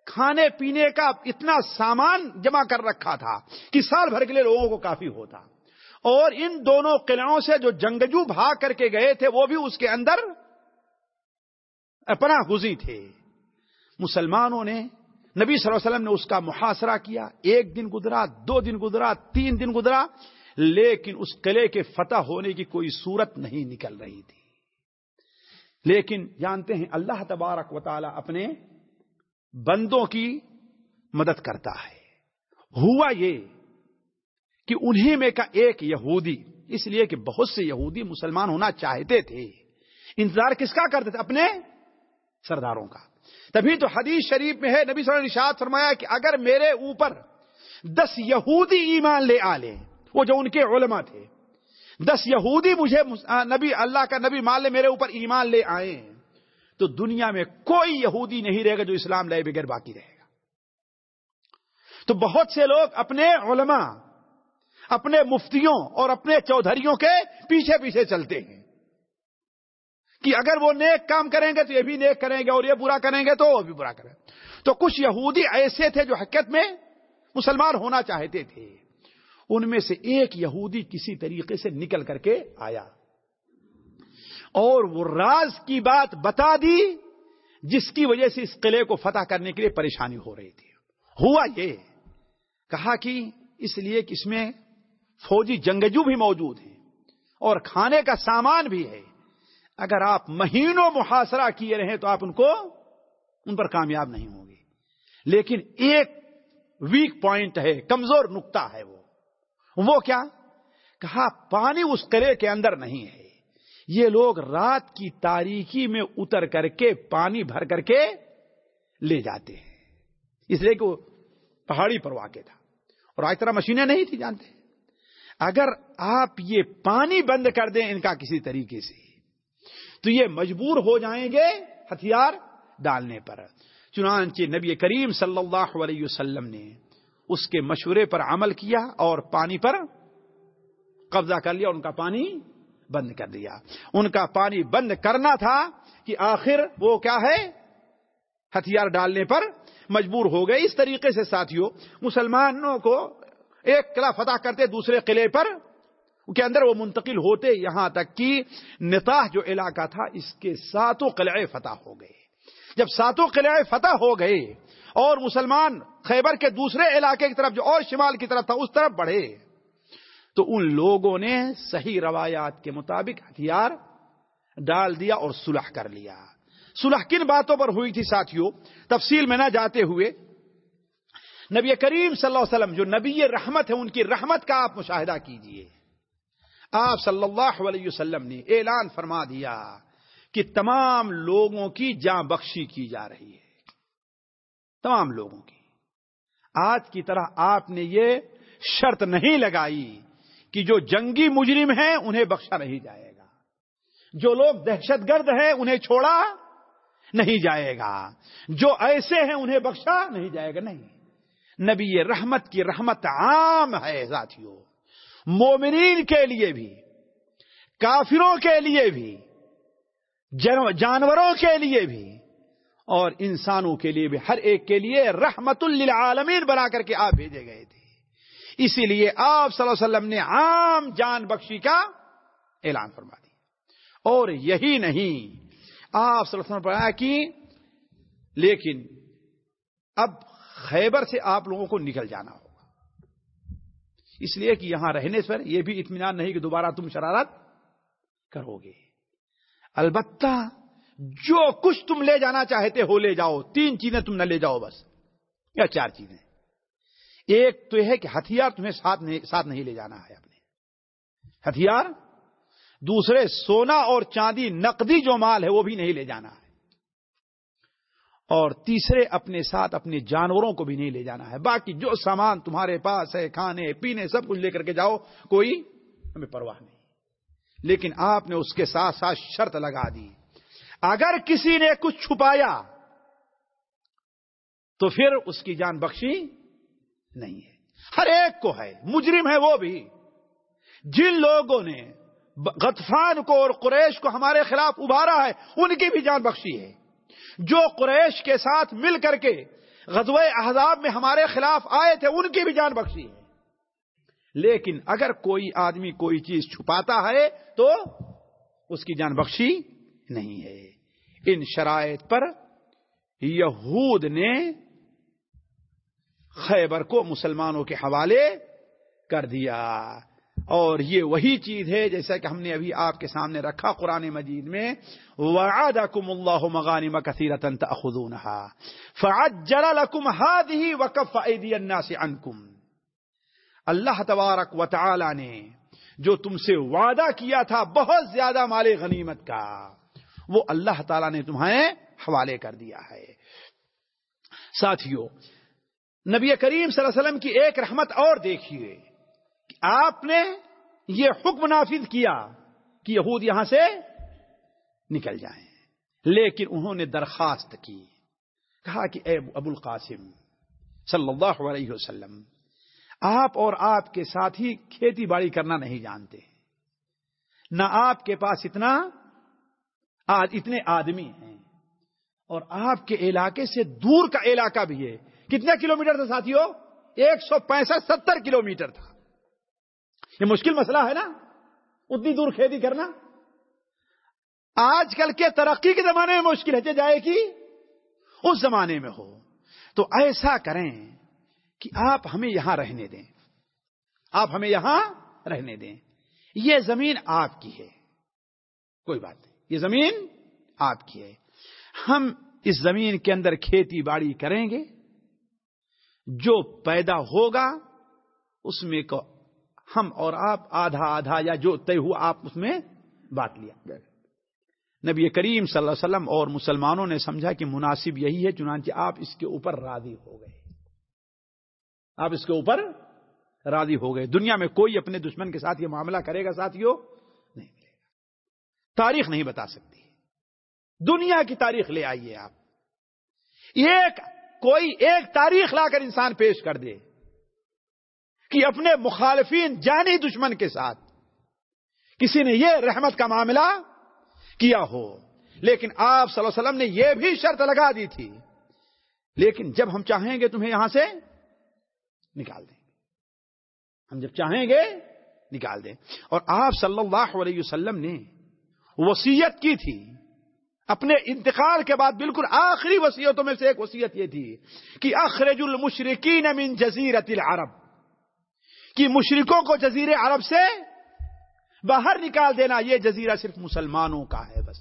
کھانے پینے کا اتنا سامان جمع کر رکھا تھا کہ سال بھر کے لیے لوگوں کو کافی ہوتا۔ اور ان دونوں قلعوں سے جو جنگجو بھاگ کر کے گئے تھے، وہ بھی اس کے اندر اپنا گزی تھے۔ مسلمانوں نے نبی صلی اللہ علیہ وسلم نے اس کا محاصرہ کیا، ایک دن گزرا، دو دن گزرا، تین دن گزرا، لیکن اس قلعے کے فتح ہونے کی کوئی صورت نہیں نکل رہی تھی۔ لیکن جانتے ہیں اللہ تبارک و تعالی اپنے بندوں کی مدد کرتا ہے۔ ہوا یہ کہ انہیں میں کا ایک یہودی، اس لیے کہ بہت سے یہودی مسلمان ہونا چاہتے تھے، انتظار کس کا کرتے تھے؟ اپنے سرداروں کا۔ تبھی تو حدیث شریف میں ہے، نبی صلی اللہ علیہ وسلم فرمایا کہ اگر میرے اوپر دس یہودی ایمان لے آ لیں وہ جو ان کے علماء تھے، دس یہودی مجھے نبی، اللہ کا نبی مان لے، میرے اوپر ایمان لے آئے تو دنیا میں کوئی یہودی نہیں رہے گا جو اسلام لائے بغیر باقی رہے گا۔ تو بہت سے لوگ اپنے علماء، اپنے مفتیوں اور اپنے چودھریوں کے پیچھے پیچھے چلتے ہیں۔ کہ اگر وہ نیک کام کریں گے تو یہ بھی نیک کریں گے اور یہ برا کریں گے تو وہ بھی برا کریں گے۔ تو کچھ یہودی ایسے تھے جو حقیقت میں مسلمان ہونا چاہتے تھے۔ ان میں سے ایک یہودی کسی طریقے سے نکل کر کے آیا۔ اور وہ راز کی بات بتا دی جس کی وجہ سے اس قلعے کو فتح کرنے کے لیے پریشانی ہو رہی تھی۔ ہوا یہ۔ کہا کہ اس لیے کہ اس میں فوجی جنگجو بھی موجود ہیں اور کھانے کا سامان بھی ہے۔ اگر آپ مہینوں محاصرہ کیے رہے تو آپ ان کو ان پر کامیاب نہیں ہوں گے۔ لیکن ایک ویک پوائنٹ ہے، کمزور نقطہ ہے وہ۔ وہ کیا؟ کہا ہاں، پانی اس قلعے کے اندر نہیں ہے۔ یہ لوگ رات کی تاریکی میں اتر کر کے پانی بھر کر کے لے جاتے ہیں۔ اس لیے کہ وہ پہاڑی پر واقع تھا۔ اور آج طرح مشینیں نہیں تھی جانتے؟ اگر آپ یہ پانی بند کر دیں ان کا کسی طریقے سے تو یہ مجبور ہو جائیں گے ہتھیار ڈالنے پر۔ چنانچہ نبی کریم صلی اللہ علیہ وسلم نے اس کے مشورے پر عمل کیا اور پانی پر قبضہ کر لیا، ان کا پانی بند کر دیا۔ ان کا پانی بند کرنا تھا کہ آخر وہ کیا ہے؟ ہتھیار ڈالنے پر مجبور ہو گئے۔ اس طریقے سے ساتھیوں مسلمانوں کو ایک قلعہ فتح کرتے، دوسرے قلعے پر کے اندر وہ منتقل ہوتے یہاں تک کہ نتاح جو علاقہ تھا، اس کے ساتوں قلعے فتح ہو گئے۔ جب ساتوں قلعے فتح ہو گئے اور مسلمان خیبر کے دوسرے علاقے کی طرف جو اور شمال کی طرف تھا، اس طرف بڑھے، تو ان لوگوں نے صحیح روایات کے مطابق ہتھیار ڈال دیا اور صلح کر لیا۔ صلح کن باتوں پر ہوئی تھی ساتھیوں تفصیل میں نہ جاتے ہوئے نبی کریم صلی اللہ علیہ وسلم جو نبی رحمت ہے، ان کی رحمت کا آپ مشاہدہ کیجیے۔ آپ صلی اللہ علیہ وسلم نے اعلان فرما دیا کہ تمام لوگوں کی جاں بخشی کی جا رہی ہے۔ تمام لوگوں کی۔ آج کی طرح آپ نے یہ شرط نہیں لگائی کہ جو جنگی مجرم ہیں انہیں بخشا نہیں جائے گا۔ جو لوگ دہشت گرد ہیں انہیں چھوڑا نہیں جائے گا۔ جو ایسے ہیں انہیں بخشا نہیں جائے گا۔ نہیں۔ نبی رحمت کی رحمت عام ہے ساتھیوں مومنین کے لیے بھی، کافروں کے لیے بھی جانوروں کے لیے بھی، اور انسانوں کے لیے بھی، ہر ایک کے لیے رحمت للعالمین بنا کر کے آپ بھیجے گئے تھے۔ اسی لیے آپ صلی اللہ علیہ وسلم نے عام جان بخشی کا اعلان فرما دیا۔ اور یہی نہیں، آپ صلی اللہ علیہ وسلم فرمایا کہ، لیکن اب خیبر سے آپ لوگوں کو نکل جانا ہوگا اس لیے کہ یہاں رہنے پر یہ بھی اطمینان نہیں کہ دوبارہ تم شرارت کرو گے۔ البتہ جو کچھ تم لے جانا چاہتے ہو لے جاؤ، تین چیزیں تم نہ لے جاؤ بس، یا چار چیزیں۔ ایک تو یہ ہے کہ ہتھیار تمہیں ساتھ نہیں ساتھ نہیں لے جانا ہے اپنے۔ ہتھیار، دوسرے سونا اور چاندی نقدی جو مال ہے وہ بھی نہیں لے جانا۔ ہے اور تیسرے اپنے ساتھ اپنے جانوروں کو بھی نہیں لے جانا ہے۔ باقی جو سامان تمہارے پاس ہے، کھانے، پینے، سب کچھ لے کر کے جاؤ، کوئی ہمیں پرواہ نہیں۔ لیکن آپ نے اس کے ساتھ ساتھ شرط لگا دی۔ اگر کسی نے کچھ چھپایا، تو پھر اس کی جان بخشی نہیں ہے۔ ہر ایک کو ہے، مجرم ہے وہ بھی۔ جن لوگوں نے غطفان کو اور قریش کو ہمارے خلاف ابھارا ہے، ان کی بھی جان بخشی ہے۔ جو قریش کے ساتھ مل کر کے غزو احزاب میں ہمارے خلاف آئے تھے، ان کی بھی جان بخشی ہے۔ لیکن اگر کوئی آدمی کوئی چیز چھپاتا ہے تو اس کی جان بخشی نہیں ہے۔ ان شرائط پر یہود نے خیبر کو مسلمانوں کے حوالے کر دیا۔ اور یہ وہی چیز ہے جیسا کہ ہم نے ابھی آپ کے سامنے رکھا قرآن مجید میں وعدکم اللہ مغانم کثیرتا تأخذونها، فعجل لکم هذه وکف ایدی الناس عنکم اللہ تبارک و تعالی نے جو تم سے وعدہ کیا تھا بہت زیادہ مال غنیمت کا، وہ اللہ تعالی نے تمہیں حوالے کر دیا ہے۔ ساتھیوں نبی کریم صلی اللہ علیہ وسلم کی ایک رحمت اور دیکھیے۔ آپ نے یہ حکم نافذ کیا کہ یہود یہاں سے نکل جائیں۔ لیکن انہوں نے درخواست کی، کہا کہ اے ابو القاسم صلی اللہ علیہ وسلم، آپ اور آپ کے ساتھی کھیتی باڑی کرنا نہیں جانتے۔ نہ آپ کے پاس اتنا آج اتنے آدمی ہیں۔ اور آپ کے علاقے سے دور کا علاقہ بھی ہے۔ کتنے کلومیٹر تھا ساتھیوں ایک سو پینسٹھ ستر کلو میٹر تھا۔ یہ مشکل مسئلہ ہے نا؟ اتنی دور کھیتی کرنا۔ آج کل کے ترقی کے زمانے میں مشکل ہے جائے کہ اس زمانے میں ہو۔ تو ایسا کریں کہ آپ ہمیں یہاں رہنے دیں۔ آپ ہمیں یہاں رہنے دیں۔ یہ زمین آپ کی ہے۔ کوئی بات نہیں۔ یہ زمین آپ کی ہے۔ ہم اس زمین کے اندر کھیتی باڑی کریں گے۔ جو پیدا ہوگا، اس میں کو ہم اور آپ آدھا آدھا یا جو طے ہوا آپ اس میں بات لیا۔ نبی کریم صلی اللہ علیہ وسلم اور مسلمانوں نے سمجھا کہ مناسب یہی ہے، چنانچہ آپ اس کے اوپر راضی ہو گئے۔ آپ اس کے اوپر راضی ہو گئے۔ دنیا میں کوئی اپنے دشمن کے ساتھ یہ معاملہ کرے گا ساتھیوں نہیں ملے گا۔ تاریخ نہیں بتا سکتی۔ دنیا کی تاریخ لے آئیے آپ۔ ایک، کوئی ایک تاریخ لا کر انسان پیش کر دے۔ کہ اپنے مخالفین جانی دشمن کے ساتھ۔ کسی نے یہ رحمت کا معاملہ کیا ہو۔ لیکن آپ صلی اللہ علیہ وسلم نے یہ بھی شرط لگا دی تھی۔ لیکن جب ہم چاہیں گے تمہیں یہاں سے نکال دیں۔ ہم جب چاہیں گے نکال دیں۔ اور آپ صلی اللہ علیہ وسلم نے وسیعت کی تھی۔ اپنے انتقال کے بعد بالکل آخری وسیعتوں میں سے ایک وسیعت یہ تھی کہ اخرج المشرقین من جزیرت العرب۔ کہ مشرکوں کو جزیر عرب سے باہر نکال دینا، یہ جزیرہ صرف مسلمانوں کا ہے بس۔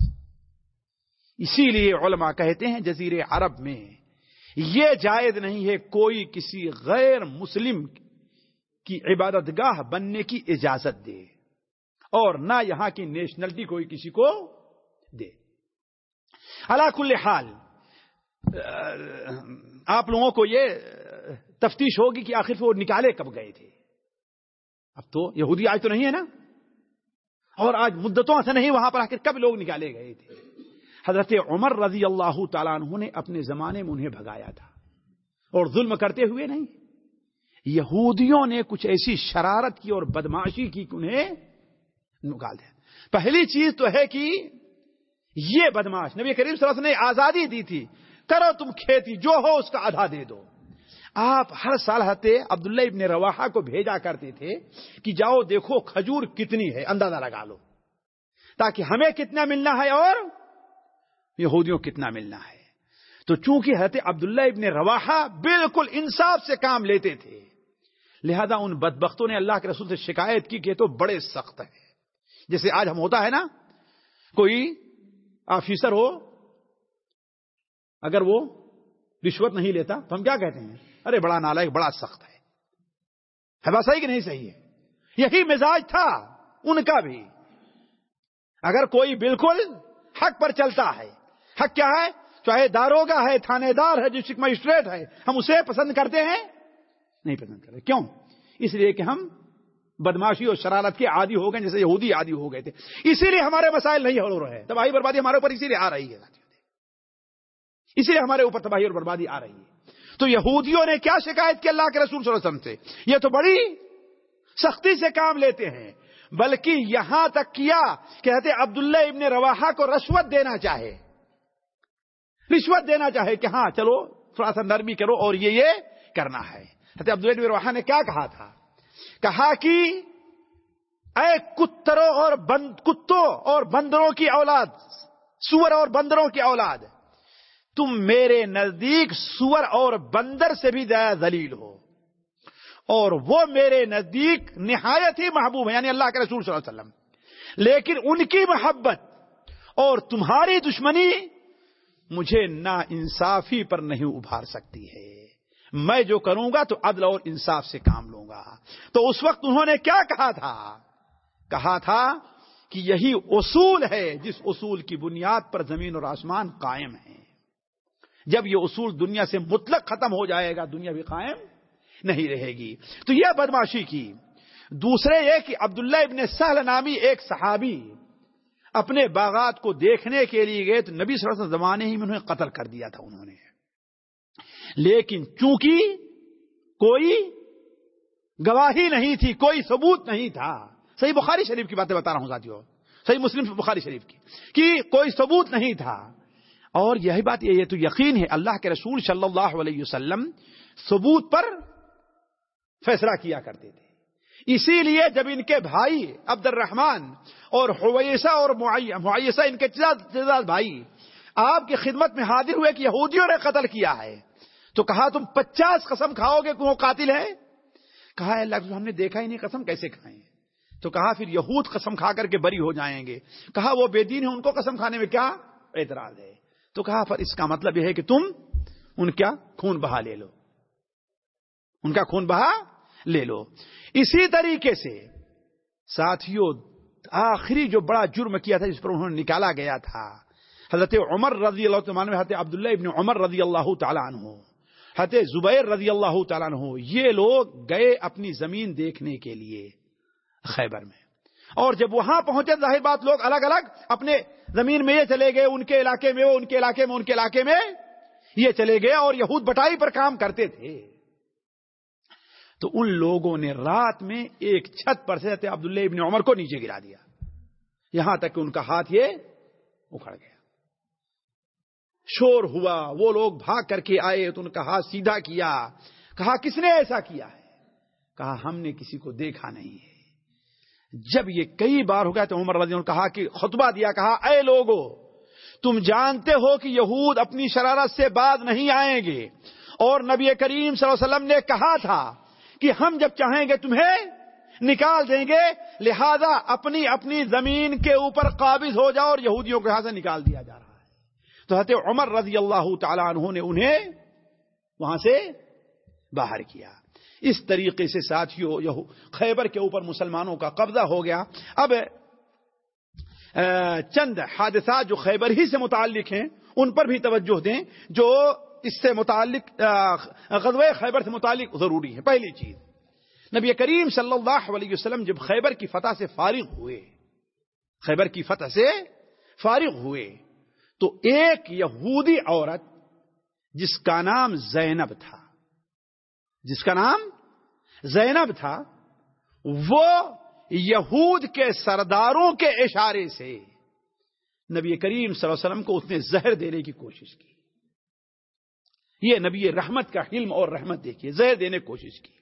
اسی لیے علماء کہتے ہیں جزیر عرب میں یہ جائز نہیں ہے کوئی کسی غیر مسلم کی عبادت گاہ بننے کی اجازت دے اور نہ یہاں کی نیشنلٹی کوئی کسی کو دے۔ اللہ کل حال آپ لوگوں کو یہ تفتیش ہوگی کہ آخر وہ نکالے کب گئے تھے۔ اب تو یہودی آج تو نہیں ہے نا؟ اور آج مدتوں سے نہیں، وہاں پر آخر کب لوگ نکالے گئے تھے؟ حضرت عمر رضی اللہ تعالیٰ عنہ نے اپنے زمانے میں انہیں بھگایا تھا۔ اور ظلم کرتے ہوئے نہیں۔ یہودیوں نے کچھ ایسی شرارت کی اور بدماشی کی کہ انہیں نکال دیا۔ پہلی چیز تو ہے کہ یہ بدماش نبی کریم صلی اللہ علیہ وسلم نے آزادی دی تھی۔ کرو تم کھیتی، جو ہو اس کا آدھا دے دو۔ آپ ہر سال ہتے عبداللہ ابن رواحہ کو بھیجا کرتے تھے کہ جاؤ دیکھو کھجور کتنی ہے، اندازہ لگا لو۔ تاکہ ہمیں کتنا ملنا ہے اور یہودیوں کتنا ملنا ہے۔ تو چونکہ حضرت عبداللہ ابن رواحہ بالکل انصاف سے کام لیتے تھے، لہذا ان بدبختوں نے اللہ کے رسول سے شکایت کی کہ تو بڑے سخت ہے جیسے آج ہم ہوتا ہے نا، کوئی آفیسر ہو، اگر وہ رشوت نہیں لیتا تو ہم کیا کہتے ہیں؟ ارے بڑا نالائک بڑا سخت ہے۔ ہے بات صحیح کہ نہیں صحیح ہے؟ یہی مزاج تھا، ان کا بھی۔ اگر کوئی بالکل حق پر چلتا ہے، حق کیا ہے؟ چاہے داروگا ہے تھانے دار ہے ڈسٹرکٹ مجسٹریٹ ہے، ہم اسے پسند کرتے ہیں؟ نہیں پسند کرتے۔ کیوں؟ اس لیے کہ ہم بدماشی اور شرارت کے عادی ہو گئے، جیسے یہودی عادی ہو گئے تھے۔ اسی لیے ہمارے مسائل نہیں ہو رہے تباہی بربادی ہمارے اوپر اسی لیے آ رہی ہے۔ اسی لیے ہمارے اوپر تباہی اور بربادی آ رہی ہے۔ تو یہودیوں نے کیا شکایت کی اللہ کے رسول صلی اللہ علیہ وسلم سے؟ یہ تو بڑی سختی سے کام لیتے ہیں۔ بلکہ یہاں تک کیا کہتے عبداللہ ابن رواحہ کو رشوت دینا چاہے۔ رشوت دینا چاہے کہ ہاں چلو، تھوڑا سا نرمی کرو اور یہ یہ کرنا ہے۔ حضرت عبداللہ ابن رواحہ نے کیا کہا تھا؟ کہا کہ اے کتروں اور بند، کتوں اور بندروں کی اولاد، سور اور بندروں کی اولاد تم میرے نزدیک سور اور بندر سے بھی زیادہ ذلیل ہو۔ اور وہ میرے نزدیک نہایت ہی محبوب ہے یعنی اللہ کے رسول صلی اللہ علیہ وسلم۔ لیکن ان کی محبت اور تمہاری دشمنی مجھے نا انصافی پر نہیں ابھار سکتی ہے۔ میں جو کروں گا تو عدل اور انصاف سے کام لوں گا۔ تو اس وقت انہوں نے کیا کہا تھا؟ کہا تھا کہ یہی اصول ہے جس اصول کی بنیاد پر زمین اور آسمان قائم ہے جب یہ اصول دنیا سے مطلق ختم ہو جائے گا، دنیا بھی قائم نہیں رہے گی۔ تو یہ بدماشی کی۔ دوسرے یہ کہ عبداللہ ابن سہل نامی ایک صحابی اپنے باغات کو دیکھنے کے لیے گئے تو نبی صلی اللہ علیہ وسلم زمانے ہی میں انہیں قتل کر دیا تھا انہوں نے۔ لیکن چونکہ کوئی گواہی نہیں تھی، کوئی ثبوت نہیں تھا، صحیح بخاری شریف کی باتیں بتا رہا ہوں ساتھیوں صحیح مسلم بخاری شریف کی، کہ کوئی ثبوت نہیں تھا۔ اور یہی بات یہ تو یقین ہے، اللہ کے رسول صلی اللہ علیہ وسلم ثبوت پر فیصلہ کیا کرتے تھے۔ اسی لیے جب ان کے بھائی عبد الرحمان اور حویسہ اور معیسہ ان کے بھائی آپ کی خدمت میں حاضر ہوئے کہ یہودیوں نے قتل کیا ہے، تو کہا تم پچاس قسم کھاؤ گے کہ وہ قاتل ہے کہا اللہ ہم نے دیکھا ہی نہیں قسم کیسے کھائیں۔ تو کہا، پھر یہود قسم کھا کر کے بری ہو جائیں گے۔ کہا، وہ بے دین ہے ان کو قسم کھانے میں کیا اعتراض ہے؟ تو کہا پھر اس کا مطلب یہ ہے کہ تم ان کا خون بہا لے لو۔ ان کا خون بہا لے لو۔ اسی طریقے سے ساتھیوں آخری جو بڑا جرم کیا تھا، جس پر انہوں نے نکالا گیا تھا، حضرت عمر رضی اللہ عنہ، حضرت عبداللہ ابن عمر رضی اللہ تعالیٰ عنہ، حضرت زبیر رضی اللہ تعالیٰ عنہ، یہ لوگ گئے اپنی زمین دیکھنے کے لیے خیبر میں۔ اور جب وہاں پہنچے، ظاہر بات، لوگ الگ الگ اپنے زمین میں یہ چلے گئے، ان کے علاقے میں وہ، ان کے علاقے میں ان کے علاقے میں یہ چلے گئے اور یہود بٹائی پر کام کرتے تھے۔ تو ان لوگوں نے رات میں ایک چھت پر سے عبداللہ ابن عمر کو نیچے گرا دیا۔ یہاں تک کہ ان کا ہاتھ یہ اکھڑ گیا۔ شور ہوا، وہ لوگ بھاگ کر کے آئے، تو ان کا ہاتھ سیدھا کیا۔ کہا، کس نے ایسا کیا ہے؟ کہا، ہم نے کسی کو دیکھا نہیں ہے۔ جب یہ کئی بار ہو گیا تو عمر رضی اللہ کہا کہ خطبہ دیا، کہا، اے لوگو، تم جانتے ہو کہ یہود اپنی شرارت سے بعد نہیں آئیں گے۔ اور نبی کریم صلی اللہ علیہ وسلم نے کہا تھا کہ ہم جب چاہیں گے تمہیں نکال دیں گے، لہذا اپنی اپنی زمین کے اوپر قابض ہو جاؤ اور یہودیوں کے ہاتھ سے نکال دیا جا رہا ہے۔ تو حضرت عمر رضی اللہ تعالیٰ عنہ نے انہیں وہاں سے باہر کیا۔ اس طریقے سے ساتھیوں خیبر کے اوپر مسلمانوں کا قبضہ ہو گیا۔ اب چند حادثات جو خیبر ہی سے متعلق ہیں، ان پر بھی توجہ دیں، جو اس سے متعلق غزوہ خیبر سے متعلق ضروری ہے پہلی چیز، نبی کریم صلی اللہ علیہ وسلم جب خیبر کی فتح سے فارغ ہوئے، خیبر کی فتح سے فارغ ہوئے، تو ایک یہودی عورت، جس کا نام زینب تھا جس کا نام زینب تھا، وہ یہود کے سرداروں کے اشارے سے نبی کریم صلی اللہ علیہ وسلم کو اس نے زہر دینے کی کوشش کی۔ یہ نبی رحمت کا علم اور رحمت دیکھیے، زہر دینے کی کوشش کی۔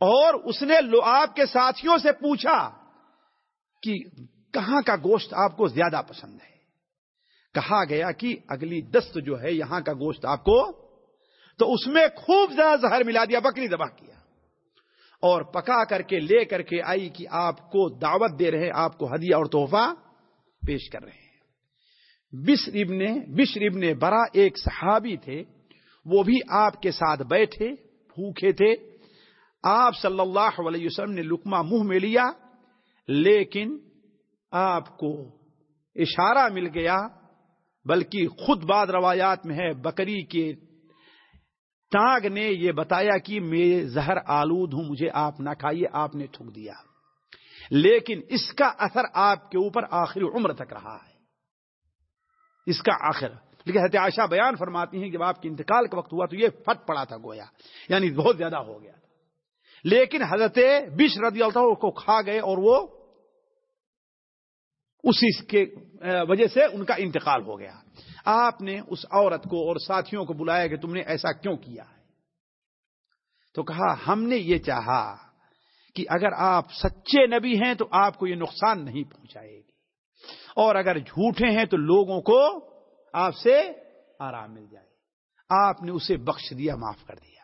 اور اس نے آپ کے ساتھیوں سے پوچھا کہ کہاں کا گوشت آپ کو زیادہ پسند ہے؟ کہا گیا کہ اگلی دست جو ہے، یہاں کا گوشت آپ کو تو اس میں خوب زیادہ زہر ملا دیا، بکری دبا کیا۔ اور پکا کر کے لے کر کے آئی کہ آپ کو دعوت دے رہے آپ کو ہدیہ اور تحفہ پیش کر رہے ہیں۔ بشر ابن بشر ابن برا ایک صحابی تھے، وہ بھی آپ کے ساتھ بیٹھے بھوکے تھے۔ آپ صلی اللہ علیہ وسلم نے لکما منہ میں لیا، لیکن آپ کو اشارہ مل گیا، بلکہ خود بعد روایات میں ہے، بکری کے ٹانگ نے یہ بتایا کہ میں زہر آلود ہوں، مجھے آپ نہ کھائیے، آپ نے تھوک دیا۔ لیکن اس کا اثر آپ کے اوپر آخری عمر تک رہا ہے۔ اس کا آخر۔ لیکن حضرت عائشہ بیان فرماتی ہیں جب آپ کے انتقال کا وقت ہوا تو یہ پھٹ پڑا تھا گویا یعنی بہت زیادہ ہو گیا تھا۔ لیکن حضرت بش رضی اللہ کو کھا گئے اور وہ اسی کے وجہ سے ان کا انتقال ہو گیا۔ آپ نے اس عورت کو اور ساتھیوں کو بلایا کہ تم نے ایسا کیوں کیا ہے؟ تو کہا، ہم نے یہ چاہا کہ اگر آپ سچے نبی ہیں تو آپ کو یہ نقصان نہیں پہنچائے گی۔ اور اگر جھوٹے ہیں تو لوگوں کو آپ سے آرام مل جائے آپ نے اسے بخش دیا، معاف کر دیا۔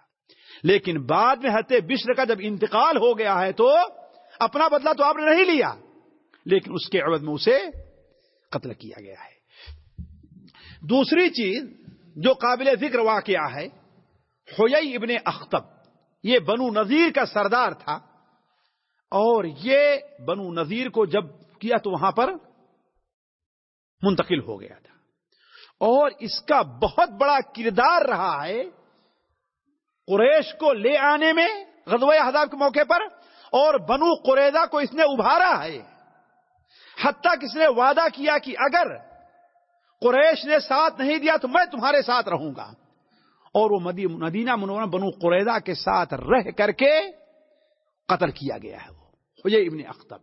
لیکن بعد میں ہتے بشر کا جب انتقال ہو گیا ہے تو اپنا بدلہ تو آپ نے نہیں لیا، لیکن اس کے عوض میں اسے قتل کیا گیا ہے۔ دوسری چیز جو قابل ذکر واقعہ ہے ہوئی ابن اختب یہ بنو نذیر کا سردار تھا، اور یہ بنو نذیر کو جب کیا تو وہاں پر منتقل ہو گیا تھا۔ اور اس کا بہت بڑا کردار رہا ہے قریش کو لے آنے میں غزوہ حضاب کے موقع پر، اور بنو قریضہ کو اس نے ابھارا ہے۔ حتیٰ کس نے وعدہ کیا کہ اگر قریش نے ساتھ نہیں دیا تو میں تمہارے ساتھ رہوں گا۔ اور وہ مدینہ منورہ بنو قریضہ کے ساتھ رہ کر کے قتل کیا گیا ہے وہ۔ یہ ابن اختب۔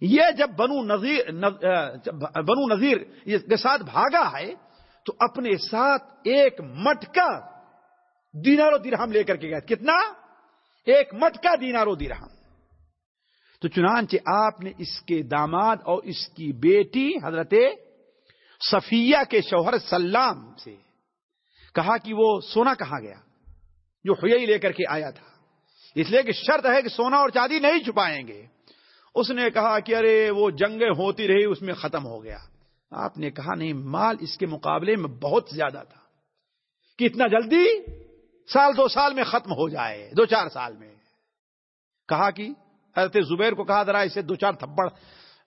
یہ جب بنو نذیر بنو نذیر کے ساتھ بھاگا ہے تو اپنے ساتھ ایک مٹکا دینارو درہم لے کر کے گیا۔ کتنا؟ ایک مٹکا دینارو درہم۔ تو چنانچہ آپ نے اس کے داماد اور اس کی بیٹی حضرت صفیہ کے شوہر سلام سے کہا کہ وہ سونا کہاں گیا؟ جو ہوئی لے کر کے آیا تھا۔ اس لیے کہ شرط ہے کہ سونا اور چاندی نہیں چھپائیں گے۔ اس نے کہا کہ ارے وہ جنگیں ہوتی رہی، اس میں ختم ہو گیا۔ آپ نے کہا نہیں، مال اس کے مقابلے میں بہت زیادہ تھا۔ کہ اتنا جلدی؟ سال دو سال میں ختم ہو جائے، دو چار سال میں۔ کہا کہ حضرت زبیر کو کہا، ذرا اسے دو چار تھپڑ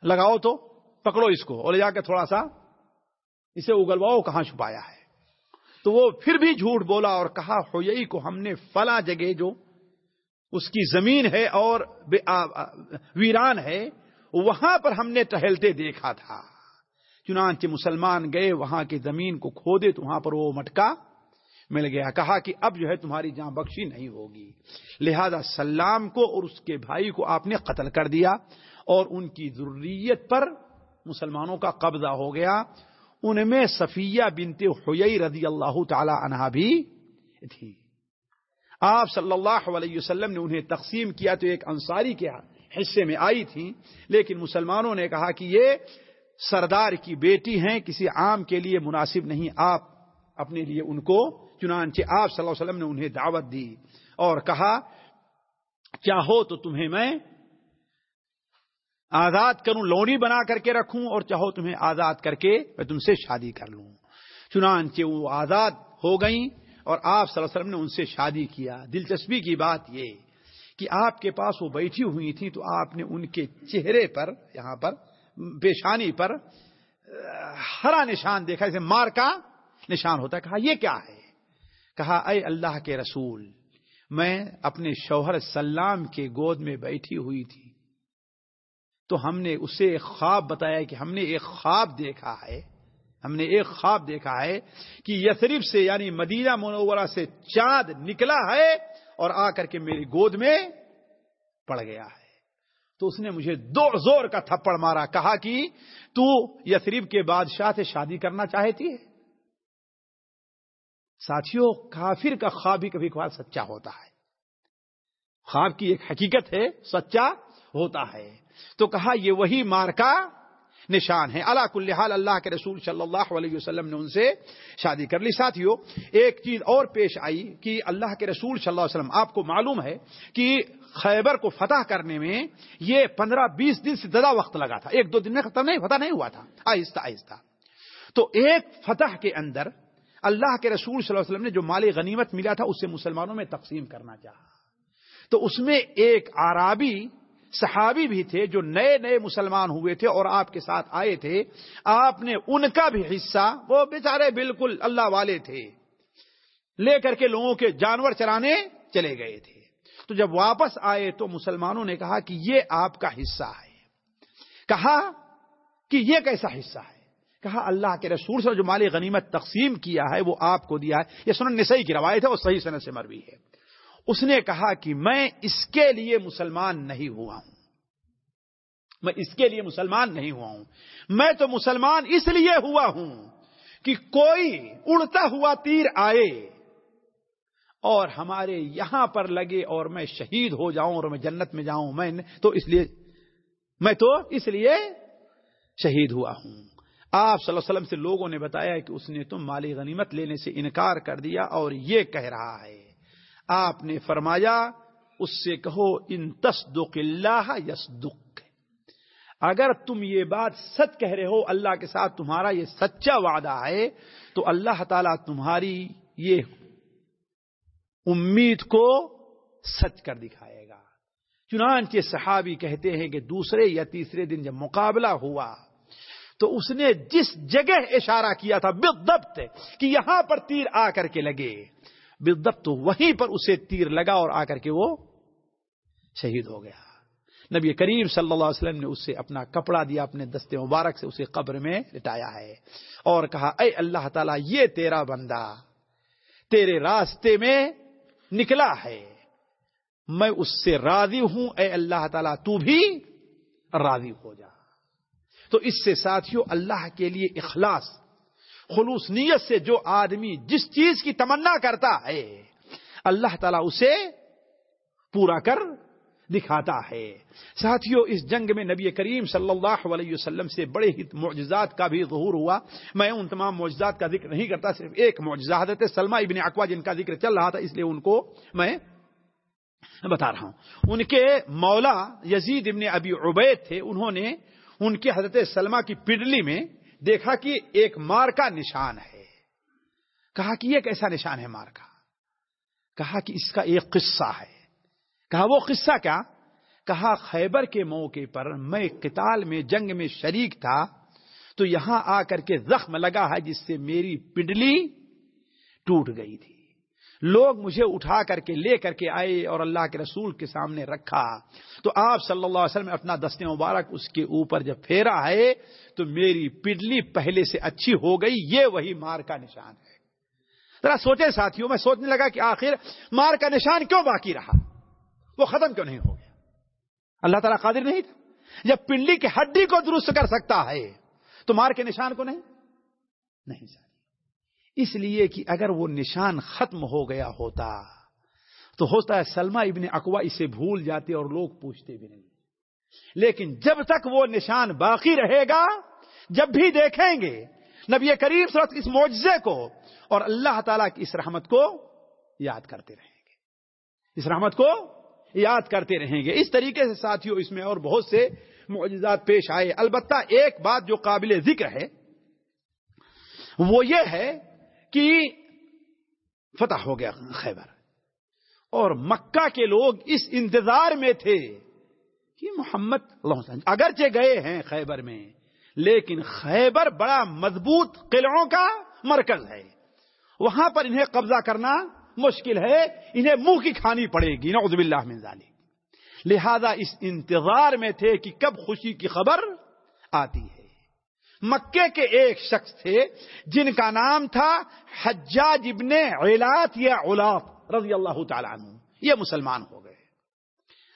لگاؤ تو، پکڑو اس کو اور لے جا کے تھوڑا سا اسے اگلواؤ، کہاں چھپایا ہے؟ تو وہ پھر بھی جھوٹ بولا اور کہا ہوئی کو ہم نے فلا جگہ جو اس کی زمین ہے اور ویران ہے، وہاں پر ہم نے ٹہلتے دیکھا تھا۔ چنانچہ مسلمان گئے، وہاں کی زمین کو کھودے تو وہاں پر وہ مٹکا مل گیا۔ کہا کہ اب جو ہے تمہاری جہاں بخشی نہیں ہوگی۔ لہذا سلام کو اور اس کے بھائی کو آپ نے قتل کر دیا اور ان کی ضروریت پر مسلمانوں کا قبضہ ہو گیا۔ ان میں صفیہ بنت ہوئی رضی اللہ تعالی عنہا بھی تھی۔ آپ صلی اللہ علیہ وسلم نے انہیں تقسیم کیا تو ایک انصاری کے حصے میں آئی تھی، لیکن مسلمانوں نے کہا کہ یہ سردار کی بیٹی ہیں، کسی عام کے لیے مناسب نہیں، آپ اپنے لیے ان کو، چنانچہ آپ صلی اللہ علیہ وسلم نے انہیں دعوت دی اور کہا، چاہو تو تمہیں میں آزاد کروں، لونی بنا کر کے رکھوں اور چاہو تمہیں آزاد کر کے میں تم سے شادی کر لوں۔ چنانچہ وہ آزاد ہو گئیں اور آپ صلی اللہ علیہ وسلم نے ان سے شادی کیا۔ دلچسپی کی بات یہ کہ آپ کے پاس وہ بیٹھی ہوئی تھی تو آپ نے ان کے چہرے پر، یہاں پر، پیشانی پر، ہرا نشان دیکھا، جیسے مار کا نشان ہوتا ہے۔ کہا، یہ کیا ہے؟ کہا، اے اللہ کے رسول، میں اپنے شوہر سلام کے گود میں بیٹھی ہوئی تھی۔ تو ہم نے اسے ایک خواب بتایا کہ ہم نے ایک خواب دیکھا ہے، ہم نے ایک خواب دیکھا ہے کہ یثریب سے یعنی مدینہ منورہ سے چاند نکلا ہے اور آ کر کے میری گود میں پڑ گیا ہے۔ تو اس نے مجھے دو زور کا تھپڑ مارا، کہا کہ تو یثریب کے بادشاہ سے شادی کرنا چاہتی ہے؟ ساتھیوں، کافر کا خواب بھی کبھی کبھار سچا ہوتا ہے۔ خواب کی ایک حقیقت ہے، سچا ہوتا ہے۔ تو کہا یہ وہی مارکا نشان ہے۔ اللہ کل حال اللہ کے رسول صلی اللہ علیہ وسلم نے ان سے شادی کر لی۔ ساتھیوں ایک چیز اور پیش آئی کہ اللہ کے رسول صلی اللہ علیہ وسلم، آپ کو معلوم ہے کہ خیبر کو فتح کرنے میں یہ پندرہ بیس دن سے زیادہ وقت لگا تھا۔ ایک دو دن میں ختم نہیں، فتح نہیں ہوا تھا۔ آہستہ آہستہ۔ تو ایک فتح کے اندر اللہ کے رسول صلی اللہ علیہ وسلم نے جو مالی غنیمت ملا تھا اسے مسلمانوں میں تقسیم کرنا چاہا۔ تو اس میں ایک آرابی صحابی بھی تھے جو نئے نئے مسلمان ہوئے تھے اور آپ کے ساتھ آئے تھے، آپ نے ان کا بھی حصہ، وہ بیچارے بالکل اللہ والے تھے، لے کر کے لوگوں کے جانور چرانے چلے گئے تھے۔ تو جب واپس آئے تو مسلمانوں نے کہا کہ یہ آپ کا حصہ ہے۔ کہا کہ یہ کیسا حصہ ہے؟ کہا اللہ کے رسول سے جو مالی غنیمت تقسیم کیا ہے، وہ آپ کو دیا ہے۔ یہ سنن نسائی کی روایت ہے وہ صحیح سنت سے مروی ہے۔ اس نے کہا کہ میں اس کے لیے مسلمان نہیں ہوا ہوں۔ میں اس کے لیے مسلمان نہیں ہوا ہوں۔ میں تو مسلمان اس لیے ہوا ہوں کہ کوئی اڑتا ہوا تیر آئے اور ہمارے یہاں پر لگے اور میں شہید ہو جاؤں اور میں جنت میں جاؤں۔ میں تو اس لیے، میں تو اس لیے شہید ہوا ہوں۔ آپ صلی اللہ علیہ وسلم سے لوگوں نے بتایا کہ اس نے تم مالی غنیمت لینے سے انکار کر دیا اور یہ کہہ رہا ہے۔ آپ نے فرمایا، اس سے کہو، ان تصدق اللہ یصدق۔ اگر تم یہ بات سچ کہہ رہے ہو، اللہ کے ساتھ تمہارا یہ سچا وعدہ ہے، تو اللہ تعالیٰ تمہاری یہ امید کو سچ کر دکھائے گا۔ چنانچہ صحابی کہتے ہیں کہ دوسرے یا تیسرے دن جب مقابلہ ہوا، تو اس نے جس جگہ اشارہ کیا تھا، بالضبط، کہ یہاں پر تیر آ کر کے لگے۔ بالضبط تو وہیں پر اسے تیر لگا اور آ کر کے وہ شہید ہو گیا۔ نبی کریم صلی اللہ علیہ وسلم نے اسے اپنا کپڑا دیا، اپنے دستے مبارک سے اسے قبر میں لٹایا ہے اور کہا، اے اللہ تعالیٰ، یہ تیرا بندہ تیرے راستے میں نکلا ہے۔ میں اس سے راضی ہوں۔ اے اللہ تعالیٰ، تو بھی راضی ہو جا۔ تو اس سے ساتھیوں اللہ کے لیے اخلاص خلوص نیت سے جو آدمی جس چیز کی تمنا کرتا ہے، اللہ تعالیٰ اسے پورا کر دکھاتا ہے۔ ساتھیوں اس جنگ میں نبی کریم صلی اللہ علیہ وسلم سے بڑے ہی معجزات کا بھی ظہور ہوا۔ میں ان تمام معجزات کا ذکر نہیں کرتا، صرف ایک معجزہ، حضرت سلمہ ابن اقوا جن کا ذکر چل رہا تھا، اس لیے ان کو میں بتا رہا ہوں۔ ان کے مولا یزید ابن ابی عبید تھے، انہوں نے ان کے حضرت سلمہ کی پڈلی میں دیکھا کہ ایک مار کا نشان ہے۔ کہا کہ یہ کیسا نشان ہے مار کا؟ کہا کہ اس کا ایک قصہ ہے۔ کہا وہ قصہ کیا؟ کہا خیبر کے موقع پر میں قتال میں جنگ میں شریک تھا، تو یہاں آ کر کے زخم لگا ہے جس سے میری پڈلی ٹوٹ گئی تھی۔ لوگ مجھے اٹھا کر کے لے کر کے آئے اور اللہ کے رسول کے سامنے رکھا۔ تو آپ صلی اللہ علیہ وسلم اپنا دست مبارک اس کے اوپر جب پھیرا ہے، تو میری پڈلی پہلے سے اچھی ہو گئی، یہ وہی مار کا نشان ہے۔ ذرا سوچے ساتھیوں، میں سوچنے لگا کہ آخر مار کا نشان کیوں باقی رہا؟ وہ ختم کیوں نہیں ہو گیا؟ اللہ تعالیٰ قادر نہیں تھا؟ جب پنڈلی کی ہڈی کو درست کر سکتا ہے، تو مار کے نشان کو نہیں؟ نہیں سر۔ اس لیے کہ اگر وہ نشان ختم ہو گیا ہوتا، تو ہوتا ہے سلما ابن اقوا اسے بھول جاتے اور لوگ پوچھتے بھی نہیں۔ لیکن جب تک وہ نشان باقی رہے گا، جب بھی دیکھیں گے، نبی کریم صرف اس معجزے کو اور اللہ تعالیٰ کی اس رحمت کو یاد کرتے رہیں گے۔ اس رحمت کو یاد کرتے رہیں گے۔ اس طریقے سے ساتھیوں، اس میں اور بہت سے معجزات پیش آئے۔ البتہ ایک بات جو قابل ذکر ہے، وہ یہ ہے کہ فتح ہو گیا خیبر۔ اور مکہ کے لوگ اس انتظار میں تھے کہ محمد اللہ اگرچہ گئے ہیں خیبر میں، لیکن خیبر بڑا مضبوط قلعوں کا مرکز ہے۔ وہاں پر انہیں قبضہ کرنا مشکل ہے، انہیں منہ کی کھانی پڑے گی۔ نعوذ باللہ من ذالک۔ لہذا اس انتظار میں تھے کہ کب خوشی کی خبر آتی ہے۔ مکے کے ایک شخص تھے، جن کا نام تھا حجاج ابن علات یا اولاف رضی اللہ تعالیٰ عنہ۔ یہ مسلمان ہو گئے۔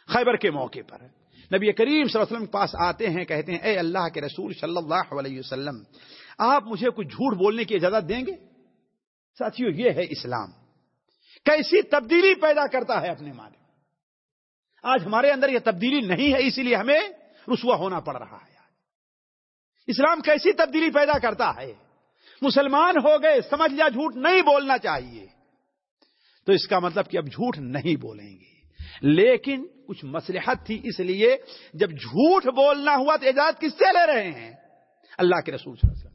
خیبر کے موقع پر نبی کریم صلی اللہ علیہ وسلم کے پاس آتے ہیں، کہتے ہیں، اے اللہ کے رسول صلی اللہ علیہ وسلم، آپ مجھے کچھ جھوٹ بولنے کی اجازت دیں گے؟ ساتھیوں یہ ہے اسلام۔ کیسی تبدیلی پیدا کرتا ہے اپنے معنی آج ہمارے اندر یہ تبدیلی نہیں ہے، اسی لیے ہمیں رسوا ہونا پڑ رہا ہے۔ اسلام کیسی تبدیلی پیدا کرتا ہے؟ مسلمان ہو گئے، سمجھ لیا جھوٹ نہیں بولنا چاہیے۔ تو اس کا مطلب کہ اب جھوٹ نہیں بولیں گے۔ لیکن کچھ مسلحت تھی اس لیے جب جھوٹ بولنا ہوا تو اجازت کس سے لے رہے ہیں؟ اللہ کے رسول صلی اللہ علیہ وسلم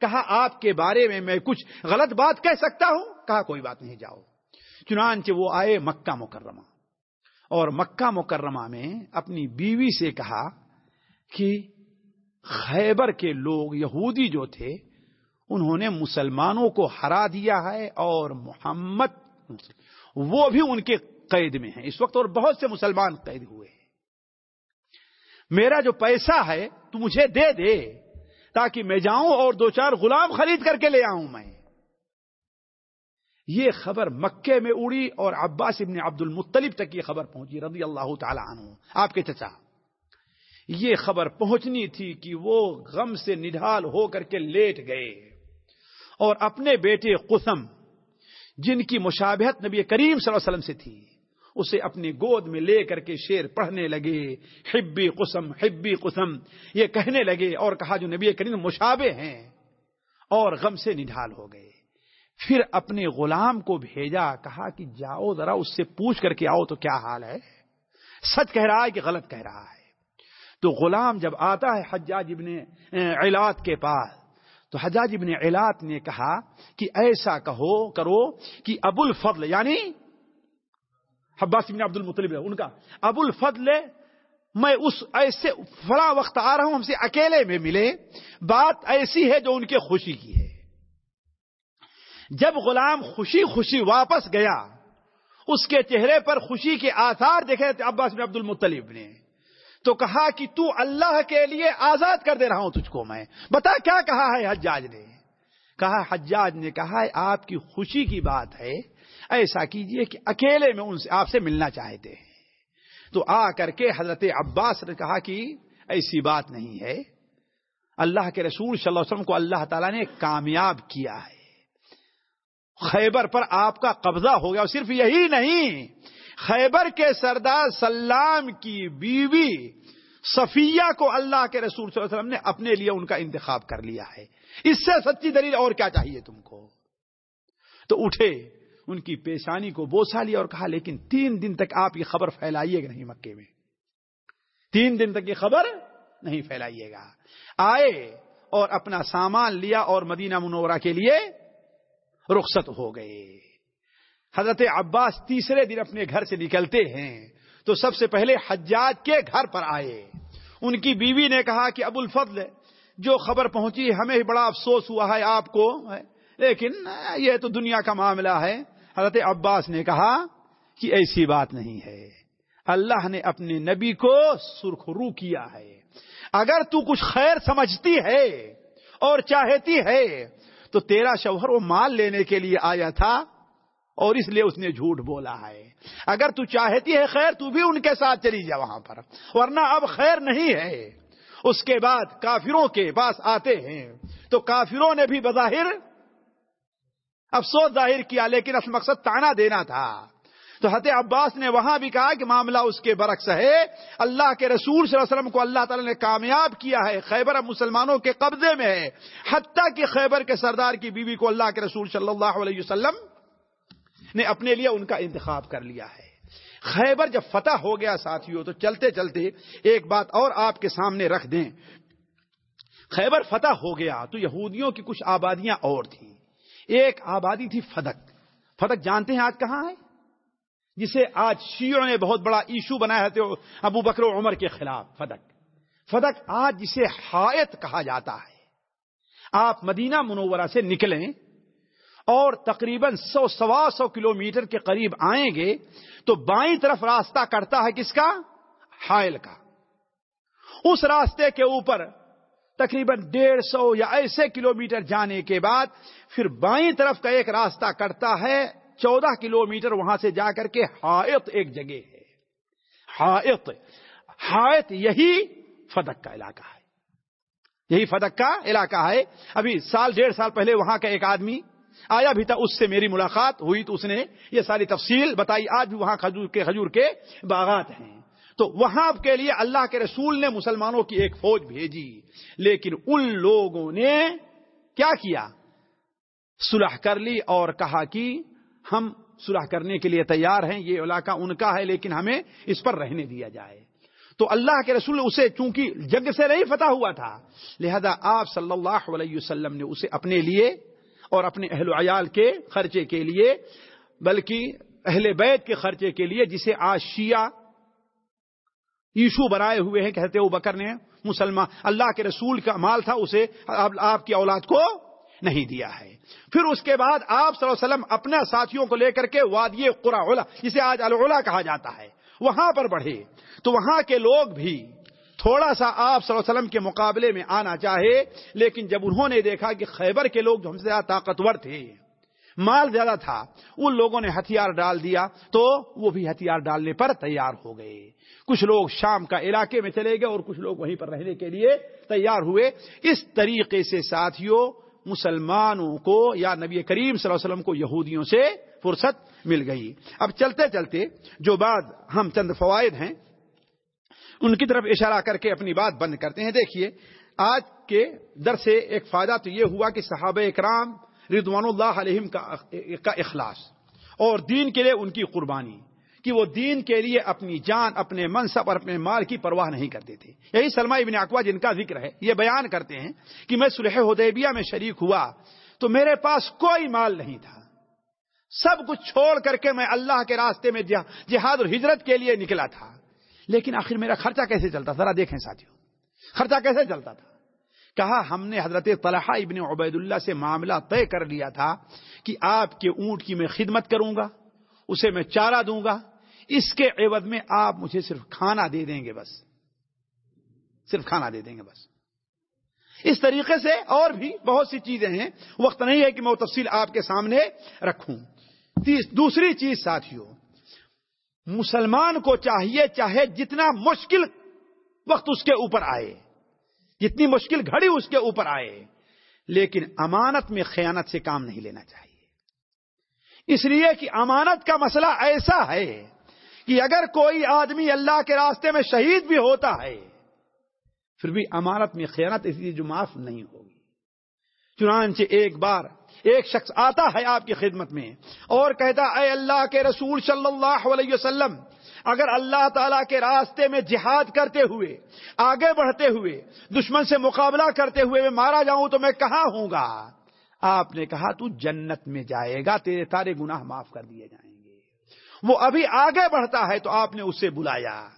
کہا، آپ کے بارے میں میں کچھ غلط بات کہہ سکتا ہوں؟ کہا، کوئی بات نہیں، جاؤ۔ چنانچہ وہ آئے مکہ مکرمہ۔ اور مکہ مکرمہ میں اپنی بیوی سے کہا کہ خیبر کے لوگ یہودی جو تھے، انہوں نے مسلمانوں کو ہرا دیا ہے اور محمد وہ بھی ان کے قید میں ہیں۔ اس وقت اور بہت سے مسلمان قید ہوئے ہیں۔ میرا جو پیسہ ہے، تو مجھے دے دے تاکہ میں جاؤں اور دو چار غلام خرید کر کے لے آؤں میں۔ یہ خبر مکے میں اڑی اور عباس ابن عبد المطلب تک یہ خبر پہنچی، رضی اللہ تعالی عنہ۔ آپ کے چچا۔ یہ خبر پہنچنی تھی کہ وہ غم سے نڈھال ہو کر کے لیٹ گئے اور اپنے بیٹے قسم، جن کی مشابہت نبی کریم صلی اللہ علیہ وسلم سے تھی، اسے اپنی گود میں لے کر کے شیر پڑھنے لگے، حبی قسم حبی قسم، یہ کہنے لگے اور کہا، جو نبی کریم مشابہ ہیں اور غم سے نڈھال ہو گئے۔ پھر اپنے غلام کو بھیجا، کہا کہ جاؤ ذرا اس سے پوچھ کر کے آؤ تو کیا حال ہے؟ سچ کہہ رہا ہے کہ غلط کہہ رہا ہے؟ تو غلام جب آتا ہے حجاج ابن علات کے پاس، تو حجاج ابن علات نے کہا کہ ایسا کہو، کرو کہ ابو الفضل یعنی حباس ابن عبد المطلب ان کا، ابو الفضل، میں اس ایسے فلاں وقت آ رہا ہوں، ہم سے اکیلے میں ملے، بات ایسی ہے جو ان کے خوشی کی ہے۔ جب غلام خوشی خوشی واپس گیا، اس کے چہرے پر خوشی کے آثار دیکھے تھے عباس بن عبد المطلب نے۔ تو کہا کہ تو اللہ کے لیے آزاد کر دے رہا ہوں تجھ کو میں۔ بتا کیا کہا ہے حجاج نے؟ کہا حجاج نے کہا آپ کی خوشی کی بات ہے۔ ایسا کیجیے کہ اکیلے میں ان سے آپ سے ملنا چاہتے ہیں۔ تو آ کر کے حضرت عباس نے کہا کہ ایسی بات نہیں ہے۔ اللہ کے رسول صلی اللہ علیہ وسلم کو اللہ تعالیٰ نے کامیاب کیا ہے۔ خیبر پر آپ کا قبضہ ہو گیا صرف یہی نہیں خیبر کے سردار سلام کی بیوی صفیہ کو اللہ کے رسول صلی اللہ علیہ وسلم نے اپنے لیے ان کا انتخاب کر لیا ہے۔ اس سے سچی دلیل اور کیا چاہیے تم کو؟ تو اٹھے، ان کی پیشانی کو بوسا لیا اور کہا، لیکن تین دن تک آپ یہ خبر پھیلائیے گا نہیں مکے میں۔ تین دن تک یہ خبر نہیں پھیلائیے گا۔ آئے اور اپنا سامان لیا اور مدینہ منورہ کے لیے رخصت ہو گئے۔ حضرت عباس تیسرے دن اپنے گھر سے نکلتے ہیں تو سب سے پہلے حجاج کے گھر پر آئے۔ ان کی بیوی نے کہا کہ ابو الفضل، جو خبر پہنچی ہمیں بڑا افسوس ہوا ہے آپ کو، لیکن یہ تو دنیا کا معاملہ ہے۔ حضرت عباس نے کہا کہ ایسی بات نہیں ہے۔ اللہ نے اپنے نبی کو سرخرو کیا ہے۔ اگر تو کچھ خیر سمجھتی ہے اور چاہتی ہے، تو تیرا شوہر وہ مال لینے کے لیے آیا تھا۔ اور اس لیے اس نے جھوٹ بولا ہے۔ اگر تو چاہتی ہے خیر، تو بھی ان کے ساتھ چلی جا وہاں پر، ورنہ اب خیر نہیں ہے۔ اس کے بعد کافروں کے پاس آتے ہیں۔ تو کافروں نے بھی بظاہر افسوس ظاہر کیا، لیکن اصل مقصد تانا دینا تھا۔ تو حت عباس نے وہاں بھی کہا کہ معاملہ اس کے برعکس ہے۔ اللہ کے رسول صلی اللہ علیہ وسلم کو اللہ تعالی نے کامیاب کیا ہے۔ خیبر اب مسلمانوں کے قبضے میں ہے۔ حتیٰ کہ خیبر کے سردار کی بیوی کو اللہ کے رسول صلی اللہ علیہ وسلم نے اپنے لیے ان کا انتخاب کر لیا ہے۔ خیبر جب فتح ہو گیا ساتھیوں تو چلتے چلتے ایک بات اور آپ کے سامنے رکھ دیں۔ خیبر فتح ہو گیا تو یہودیوں کی کچھ آبادیاں اور تھیں۔ ایک آبادی تھی فدق۔ فدق جانتے ہیں آج کہاں ہے؟ جسے آج شیعوں نے بہت بڑا ایشو بنایا ہے ابو بکر و عمر کے خلاف فدق۔ فدق آج جسے حایت کہا جاتا ہے۔ آپ مدینہ منورہ سے نکلیں اور تقریباً سو سوا سو کلو میٹر کے قریب آئیں گے تو بائیں طرف راستہ کرتا ہے کس کا؟ حائل کا۔ اس راستے کے اوپر تقریباً ڈیڑھ سو یا ایسے کلو میٹر جانے کے بعد پھر بائیں طرف کا ایک راستہ کرتا ہے، چودہ کلو میٹر وہاں سے جا کر کے حائط ایک جگہ ہے۔ حائط۔ حائط یہی فدق کا علاقہ ہے۔ یہی فدق کا علاقہ ہے۔ ابھی سال، ڈیڑھ سال پہلے وہاں کا ایک آدمی آیا بھی تھا، اس سے میری ملاقات ہوئی تو اس نے یہ ساری تفصیل بتائی۔ آج بھی وہاں کھجور کے کھجور کے باغات ہیں۔ تو وہاں کے لیے اللہ کے رسول نے مسلمانوں کی ایک فوج بھیجی۔ لیکن ان لوگوں نے کیا کیا؟ صلح کر لی اور کہا کہ ہم صلح کرنے کے لیے تیار ہیں، یہ علاقہ ان کا ہے، لیکن ہمیں اس پر رہنے دیا جائے۔ تو اللہ کے رسول نے اسے، چونکہ جنگ سے نہیں فتح ہوا تھا، لہذا آپ صلی اللہ علیہ وسلم نے اسے اپنے لیے اور اپنے اہل و عیال کے خرچے کے لیے، بلکہ اہل بیت کے خرچے کے لیے جسے آج شیعہ ایشو بنائے ہوئے ہیں، کہتے وہ بکر نے مسلمان، اللہ کے رسول کا مال تھا، اسے آپ کی اولاد کو نہیں دیا ہے۔ پھر اس کے بعد آپ صلی اللہ علیہ وسلم اپنے ساتھیوں کو لے کر کے وادی قرا جسے آج العلا کہا جاتا ہے، وہاں پر بڑھے۔ تو وہاں کے لوگ بھی تھوڑا سا آپ صلی اللہ علیہ وسلم کے مقابلے میں آنا چاہے، لیکن جب انہوں نے دیکھا کہ خیبر کے لوگ جو ہم سے زیادہ طاقتور تھے، مال زیادہ تھا، ان لوگوں نے ہتھیار ڈال دیا، تو وہ بھی ہتھیار ڈالنے پر تیار ہو گئے۔ کچھ لوگ شام کا علاقے میں چلے گئے اور کچھ لوگ وہیں پر رہنے کے لیے تیار ہوئے۔ اس طریقے سے ساتھیوں مسلمانوں کو یا نبی کریم صلی اللہ علیہ وسلم کو یہودیوں سے فرصت مل گئی۔ اب چلتے چلتے جو بات ہم چند فوائد ہیں ان کی طرف اشارہ کر کے اپنی بات بند کرتے ہیں۔ دیکھیے، آج کے در سے ایک فائدہ تو یہ ہوا کہ صحابہ اکرام ردوان اللہ علیہم کا اخلاص اور دین کے لیے ان کی قربانی، کہ وہ دین کے لیے اپنی جان، اپنے منصب اور اپنے مال کی پرواہ نہیں کرتے تھے۔ یہی سلمہ ابن اقوا جن کا ذکر ہے، یہ بیان کرتے ہیں کہ میں سلح حدیبیہ میں شریک ہوا تو میرے پاس کوئی مال نہیں تھا۔ سب کچھ چھوڑ کر کے میں اللہ کے راستے میں جہاد اور ہجرت کے لیے نکلا تھا۔ لیکن آخر میرا خرچہ کیسے چلتا؟ ذرا دیکھیں ساتھیوں خرچہ کیسے چلتا تھا؟ کہا، ہم نے حضرت طلحہ ابن عبید اللہ سے معاملہ طے کر لیا تھا کہ آپ کے اونٹ کی میں خدمت کروں گا، اسے میں چارہ دوں گا، اس کے عوض میں آپ مجھے صرف کھانا دے دیں گے بس۔ صرف کھانا دے دیں گے بس۔ اس طریقے سے اور بھی بہت سی چیزیں ہیں۔ وقت نہیں ہے کہ میں وہ تفصیل آپ کے سامنے رکھوں۔ دوسری چیز ساتھیوں مسلمان کو چاہیے چاہے جتنا مشکل وقت اس کے اوپر آئے، جتنی مشکل گھڑی اس کے اوپر آئے، لیکن امانت میں خیانت سے کام نہیں لینا چاہیے۔ اس لیے کہ امانت کا مسئلہ ایسا ہے کہ اگر کوئی آدمی اللہ کے راستے میں شہید بھی ہوتا ہے، پھر بھی امانت میں خیانت اس لیے جو معاف نہیں ہوگی۔ چنانچہ ایک بار ایک شخص آتا ہے آپ کی خدمت میں اور کہتا اے اللہ کے رسول صلی اللہ علیہ وسلم، اگر اللہ تعالی کے راستے میں جہاد کرتے ہوئے، آگے بڑھتے ہوئے، دشمن سے مقابلہ کرتے ہوئے میں مارا جاؤں تو میں کہاں ہوں گا؟ آپ نے کہا، تو جنت میں جائے گا، تیرے سارے گناہ معاف کر دیے جائیں گے۔ وہ ابھی آگے بڑھتا ہے تو آپ نے اسے بلایا۔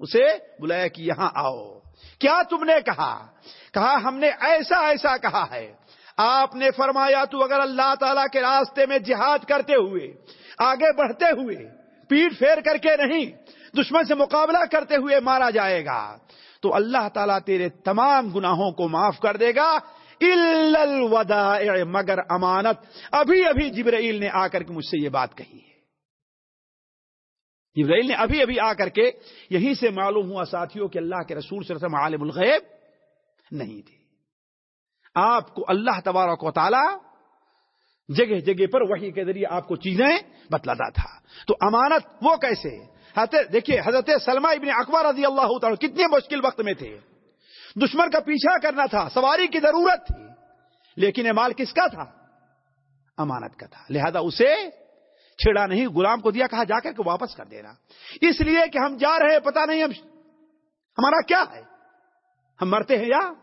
اسے بلایا کہ یہاں آؤ۔ کیا تم نے کہا؟ کہا، ہم نے ایسا ایسا کہا ہے۔ آپ نے فرمایا تو اگر اللہ تعالی کے راستے میں جہاد کرتے ہوئے، آگے بڑھتے ہوئے پیٹ پھیر کر کے نہیں، دشمن سے مقابلہ کرتے ہوئے مارا جائے گا، تو اللہ تعالیٰ تیرے تمام گناہوں کو معاف کر دے گا۔ الوداع مگر امانت۔ ابھی ابھی جبرائیل نے آ کر کے مجھ سے یہ بات کہی ہے۔ جبرائیل نے ابھی ابھی آ کر کے یہی سے معلوم ہوا ساتھیوں کہ اللہ کے رسول صلی اللہ علیہ وسلم عالم الغیب نہیں تھے۔ آپ کو اللہ تبارک و تعالی جگہ جگہ پر وہی کے ذریعے آپ کو چیزیں بتلاتا تھا۔ تو امانت وہ کیسے؟ دیکھیے، حضرت سلمہ ابن اکبر رضی اللہ تعالی کتنے مشکل وقت میں تھے۔ دشمن کا پیچھا کرنا تھا، سواری کی ضرورت تھی، لیکن یہ مال کس کا تھا؟ امانت کا تھا۔ لہذا اسے چھیڑا نہیں، غلام کو دیا، کہا جا کر کے واپس کر دینا۔ اس لیے کہ ہم جا رہے پتا نہیں ہم ہمارا کیا ہے؟ ہم مرتے ہیں یا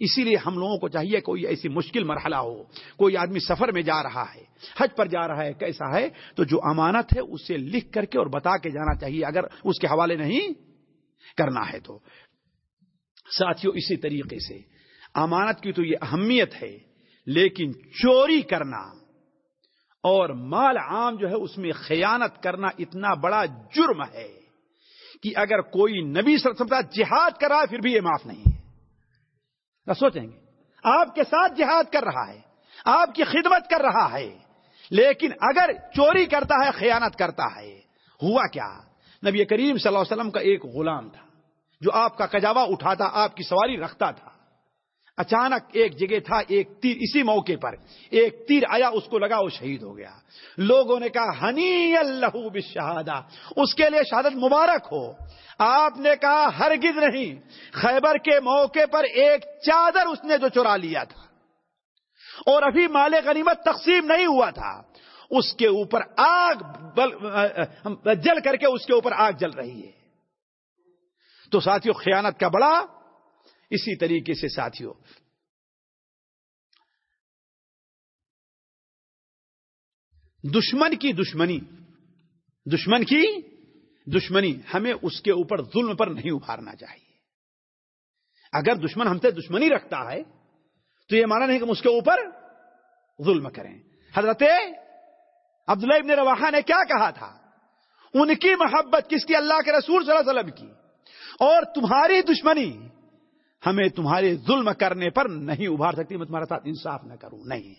اسی لیے ہم لوگوں کو چاہیے کوئی ایسی مشکل مرحلہ ہو، کوئی آدمی سفر میں جا رہا ہے، حج پر جا رہا ہے، کیسا ہے، تو جو امانت ہے اسے لکھ کر کے اور بتا کے جانا چاہیے، اگر اس کے حوالے نہیں کرنا ہے تو۔ ساتھیوں اسی طریقے سے امانت کی تو یہ اہمیت ہے، لیکن چوری کرنا اور مال عام جو ہے اس میں خیانت کرنا اتنا بڑا جرم ہے کہ اگر کوئی نبی صلی جہاد کرا پھر بھی یہ معاف نہیں ہے۔ سوچیں گے۔ آپ کے ساتھ جہاد کر رہا ہے، آپ کی خدمت کر رہا ہے، لیکن اگر چوری کرتا ہے، خیانت کرتا ہے، ہوا کیا؟ نبی کریم صلی اللہ علیہ وسلم کا ایک غلام تھا، جو آپ کا کجاوا اٹھاتا، آپ کی سواری رکھتا تھا۔ اچانک ایک جگہ تھا، ایک تیر اسی موقع پر، ایک تیر آیا، اس کو لگا وہ شہید ہو گیا۔ لوگوں نے کہا، ہنی اللہ بشہادہ اس کے لیے شہادت مبارک ہو۔ آپ نے کہا، ہرگز نہیں۔ خیبر کے موقع پر ایک چادر اس نے جو چرا لیا تھا۔ اور ابھی مال غنیمت تقسیم نہیں ہوا تھا۔ اس کے اوپر آگ بل، جل کر کے اس کے اوپر آگ جل رہی ہے۔ تو ساتھیوں خیانت کا بڑا اسی طریقے سے ساتھیوں دشمن کی دشمنی۔ دشمن کی دشمنی۔ ہمیں اس کے اوپر ظلم پر نہیں ابھارنا چاہیے۔ اگر دشمن ہم سے دشمنی رکھتا ہے، تو یہ مانا نہیں کہ ہم اس کے اوپر ظلم کریں۔ حضرت عبداللہ ابن رواحہ نے کیا کہا تھا؟ ان کی محبت کس کی؟ اللہ کے رسول صلی اللہ علیہ وسلم کی۔ اور تمہاری دشمنی ہمیں تمہارے ظلم کرنے پر نہیں ابھار سکتی، میں تمہارے ساتھ انصاف نہ کروں۔ نہیں۔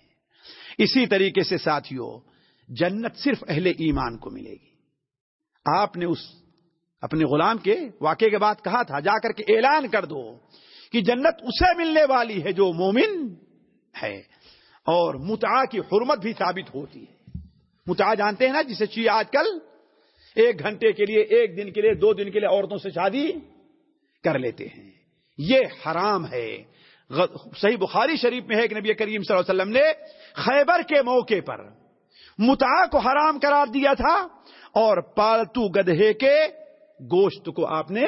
اسی طریقے سے ساتھیوں جنت صرف اہل ایمان کو ملے گی۔ آپ نے اس اپنے غلام کے واقعے کے بعد کہا تھا، جا کر کے اعلان کر دو کہ جنت اسے ملنے والی ہے جو مومن ہے۔ اور متعا کی حرمت بھی ثابت ہوتی ہے۔ متعا جانتے ہیں نا، جسے چاہیے آج کل ایک گھنٹے کے لیے، ایک دن کے لیے، دو دن کے لیے عورتوں سے شادی کر لیتے ہیں۔ یہ حرام ہے۔ صحیح بخاری شریف میں ہے کہ نبی کریم صلی اللہ علیہ وسلم نے خیبر کے موقع پر متعا کو حرام قرار دیا تھا اور پالتو گدھے کے گوشت کو آپ نے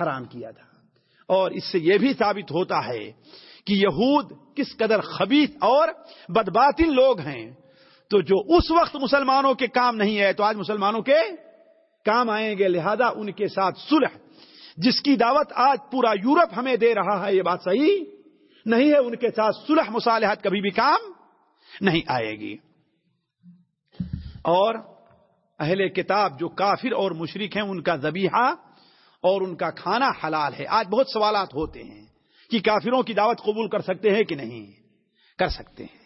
حرام کیا تھا۔ اور اس سے یہ بھی ثابت ہوتا ہے کہ یہود کس قدر خبیث اور بدباطن لوگ ہیں۔ تو جو اس وقت مسلمانوں کے کام نہیں ہے تو آج مسلمانوں کے کام آئیں گے، لہذا ان کے ساتھ صلح۔ جس کی دعوت آج پورا یورپ ہمیں دے رہا ہے، یہ بات صحیح؟ نہیں ہے ان کے ساتھ صلح مصالحت کبھی بھی کام نہیں آئے گی۔ اور اہل کتاب جو کافر اور مشرق ہیں، ان کا ذبیحہ اور ان کا کھانا حلال ہے۔ آج بہت سوالات ہوتے ہیں کہ کافروں کی دعوت قبول کر سکتے ہیں کہ نہیں؟ کر سکتے ہیں۔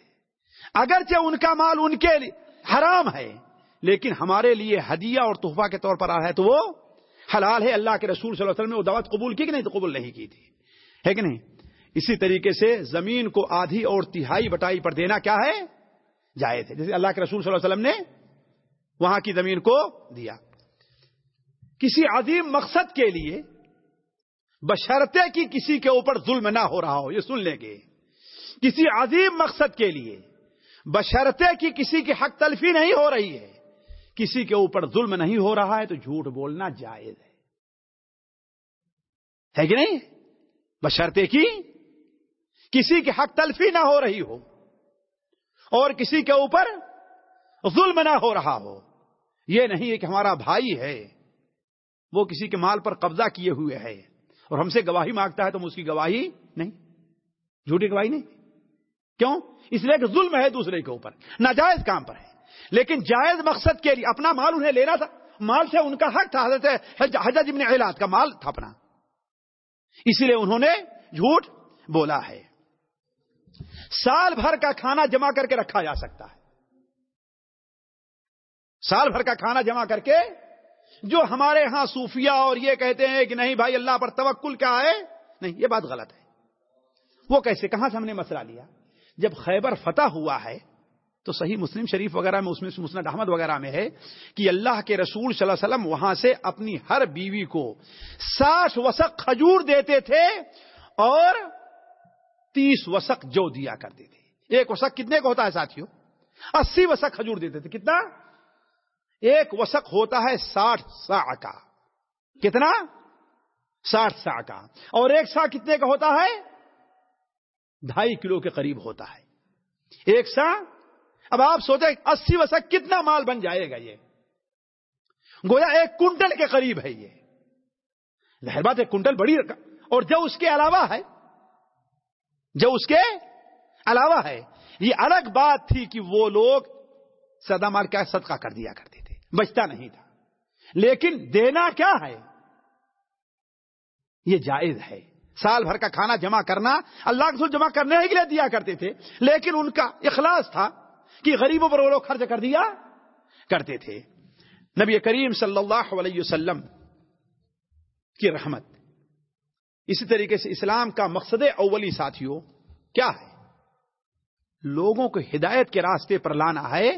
اگرچہ ان کا مال ان کے حرام ہے، لیکن ہمارے لیے ہدیہ اور تحفہ کے طور پر آ رہا ہے تو وہ حلال ہے اللہ کے رسول صلی اللہ علیہ وسلم نے وہ دعوت قبول کی کہ نہیں تو قبول نہیں کی تھی؟ ہے کہ نہیں؟ اسی طریقے سے زمین کو آدھی اور تہائی بٹائی پر دینا کیا ہے؟ جائز ہے۔ جیسے اللہ کے رسول صلی اللہ علیہ وسلم نے وہاں کی زمین کو دیا۔ کسی عظیم مقصد کے لیے بشرتے کی کسی کے اوپر ظلم نہ ہو رہا ہو، یہ سن لیں گے۔ کسی عظیم مقصد کے لیے بشرتے کی کسی کی حق تلفی نہیں ہو رہی ہے۔ کسی کے اوپر ظلم نہیں ہو رہا ہے تو جھوٹ بولنا جائز ہے۔ ہے کہ نہیں؟ بشرتے کی کسی کی حق تلفی نہ ہو رہی ہو اور کسی کے اوپر ظلم نہ ہو رہا ہو۔ یہ نہیں ہے کہ ہمارا بھائی ہے، وہ کسی کے مال پر قبضہ کیے ہوئے ہے اور ہم سے گواہی مانگتا ہے تو ہم اس کی گواہی نہیں۔ جھوٹی گواہی نہیں۔ کیوں؟ اس لیے کہ ظلم ہے دوسرے کے اوپر، ناجائز کام پر ہے۔ لیکن جائز مقصد کے لیے اپنا مال انہیں لینا تھا۔ مال سے ان کا حق تھا، حضرت حجت ابن اعلاد کا مال تھا اپنا۔ اسی لیے انہوں نے جھوٹ بولا ہے۔ سال بھر کا کھانا جمع کر کے رکھا جا سکتا ہے۔ سال بھر کا کھانا جمع کر کے جو ہمارے ہاں صوفیہ اور یہ کہتے ہیں کہ نہیں بھائی، اللہ پر توکل کیا ہے؟ نہیں، یہ بات غلط ہے۔ وہ کیسے؟ کہاں سے ہم نے مسئلہ لیا؟ جب خیبر فتح ہوا ہے تو صحیح مسلم شریف وغیرہ میں، اس میں مسند احمد وغیرہ میں ہے کہ اللہ کے رسول صلی اللہ علیہ وسلم وہاں سے اپنی ہر بیوی کو ساٹھ وسق کھجور دیتے تھے اور تیس وسق جو دیا کرتے تھے۔ ایک وسق کتنے کا ہوتا ہے ساتھیوں اسی وسق کھجور دیتے تھے۔ کتنا؟ ایک وسق ہوتا ہے ساٹھ سا کا کتنا؟ ساٹھ سا کا اور ایک سا کتنے کا ہوتا ہے؟ ڈھائی کلو کے قریب ہوتا ہے۔ ایک سا اب آپ سوچیں اسی وسق کتنا مال بن جائے گا یہ؟ گویا ایک کنٹل کے قریب ہے یہ۔ ظاہر بات ایک کنٹل بڑی رقم اور جو اس کے علاوہ ہے، جو اس کے علاوہ ہے، یہ الگ بات تھی کہ وہ لوگ سدا مال کیا صدقہ کر دیا کرتے تھے، بچتا نہیں تھا۔ لیکن دینا کیا ہے؟ یہ جائز ہے۔ سال بھر کا کھانا جمع کرنا اللہ کے جمع کرنے کے لیے دیا کرتے تھے، لیکن ان کا اخلاص تھا۔ کہ غریبوں پر وہ لوگ خرچ کر دیا کرتے تھے۔ نبی کریم صلی اللہ علیہ وسلم کی رحمت۔ اسی طریقے سے اسلام کا مقصد اولی ساتھیوں کیا ہے؟ لوگوں کو ہدایت کے راستے پر لانا ہے۔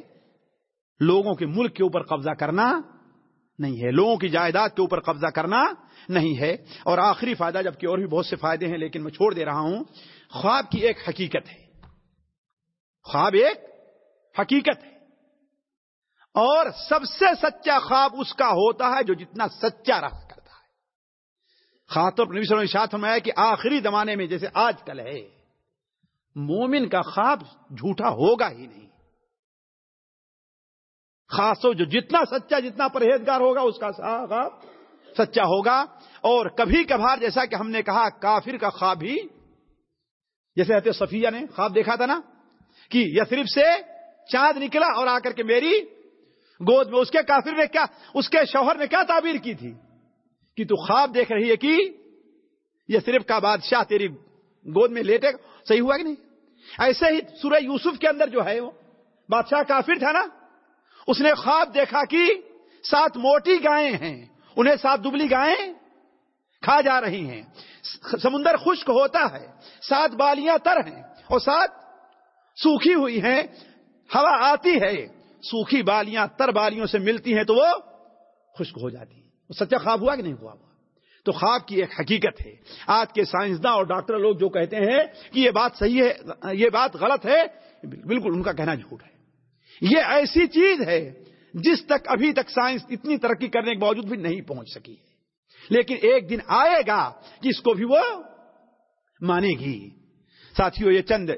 لوگوں کے ملک کے اوپر قبضہ کرنا نہیں ہے۔ لوگوں کی جائیداد کے اوپر قبضہ کرنا نہیں ہے۔ اور آخری فائدہ جبکہ اور بھی بہت سے فائدے ہیں، لیکن میں چھوڑ دے رہا ہوں، خواب کی ایک حقیقت ہے۔ خواب ایک حقیقت ہے۔ اور سب سے سچا خواب اس کا ہوتا ہے جو جتنا سچا رہا کرتا ہے۔ خاص طور پر نبی صلی اللہ علیہ وسلم فرمایا کہ آخری زمانے میں جیسے آج کل ہے، مومن کا خواب جھوٹا ہوگا ہی نہیں۔ خاص جو جتنا سچا جتنا پرہیزگار ہوگا، اس کا خواب سچا ہوگا۔ اور کبھی کبھار جیسا کہ ہم نے کہا، کافر کا خواب ہی، جیسے کہتے صفیہ نے خواب دیکھا تھا نا، کہ یسرف سے چاند نکلا اور آ کر کے میری گود میں اس کے کافر نے کیا، اس کے شوہر نے کیا تعبیر کی تھی؟ کہ تو خواب دیکھ رہی ہے کہ یہ صرف کا بادشاہ تیری گود میں لیٹے صحیح ہوا کہ نہیں؟ ایسے ہی سورہ یوسف کے اندر جو ہے وہ، بادشاہ کافر تھا نا، اس نے خواب دیکھا کہ سات موٹی گائیں ہیں، انہیں سات دبلی گائیں کھا جا رہی ہیں۔ سمندر خشک ہوتا ہے، سات بالیاں تر ہیں اور سات سوکھی ہوئی ہیں۔ ہوا آتی ہے سوکھی بالیاں، تر بالیوں سے ملتی ہیں تو وہ خشک ہو جاتی ہیں۔ وہ سچا خواب ہوا کہ نہیں ہوا؟ ہوا تو خواب کی ایک حقیقت ہے۔ آج کے سائنسداں اور ڈاکٹر لوگ جو کہتے ہیں کہ یہ بات صحیح ہے، یہ بات غلط ہے، بالکل ان کا کہنا جھوٹ ہے۔ یہ ایسی چیز ہے جس تک ابھی تک سائنس اتنی ترقی کرنے کے باوجود بھی نہیں پہنچ سکی ہے۔ لیکن ایک دن آئے گا کہ اس کو بھی وہ مانے گی۔ ساتھیوں یہ چند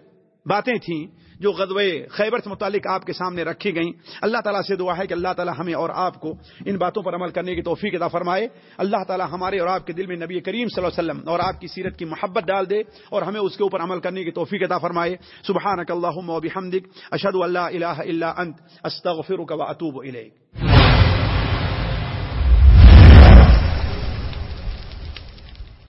باتیں تھیں۔ جو غزوہ خیبر سے متعلق آپ کے سامنے رکھی گئیں۔ اللہ تعالیٰ سے دعا ہے کہ اللہ تعالیٰ ہمیں اور آپ کو ان باتوں پر عمل کرنے کی توفیق عطا فرمائے۔ اللہ تعالیٰ ہمارے اور آپ کے دل میں نبی کریم صلی اللہ علیہ وسلم اور آپ کی سیرت کی محبت ڈال دے اور ہمیں اس کے اوپر عمل کرنے کی توفیق عطا فرمائے۔ سبحانک اللہم و بحمدک اشہد اللہ الہ الا انت، استغفرک و اتوب الیک۔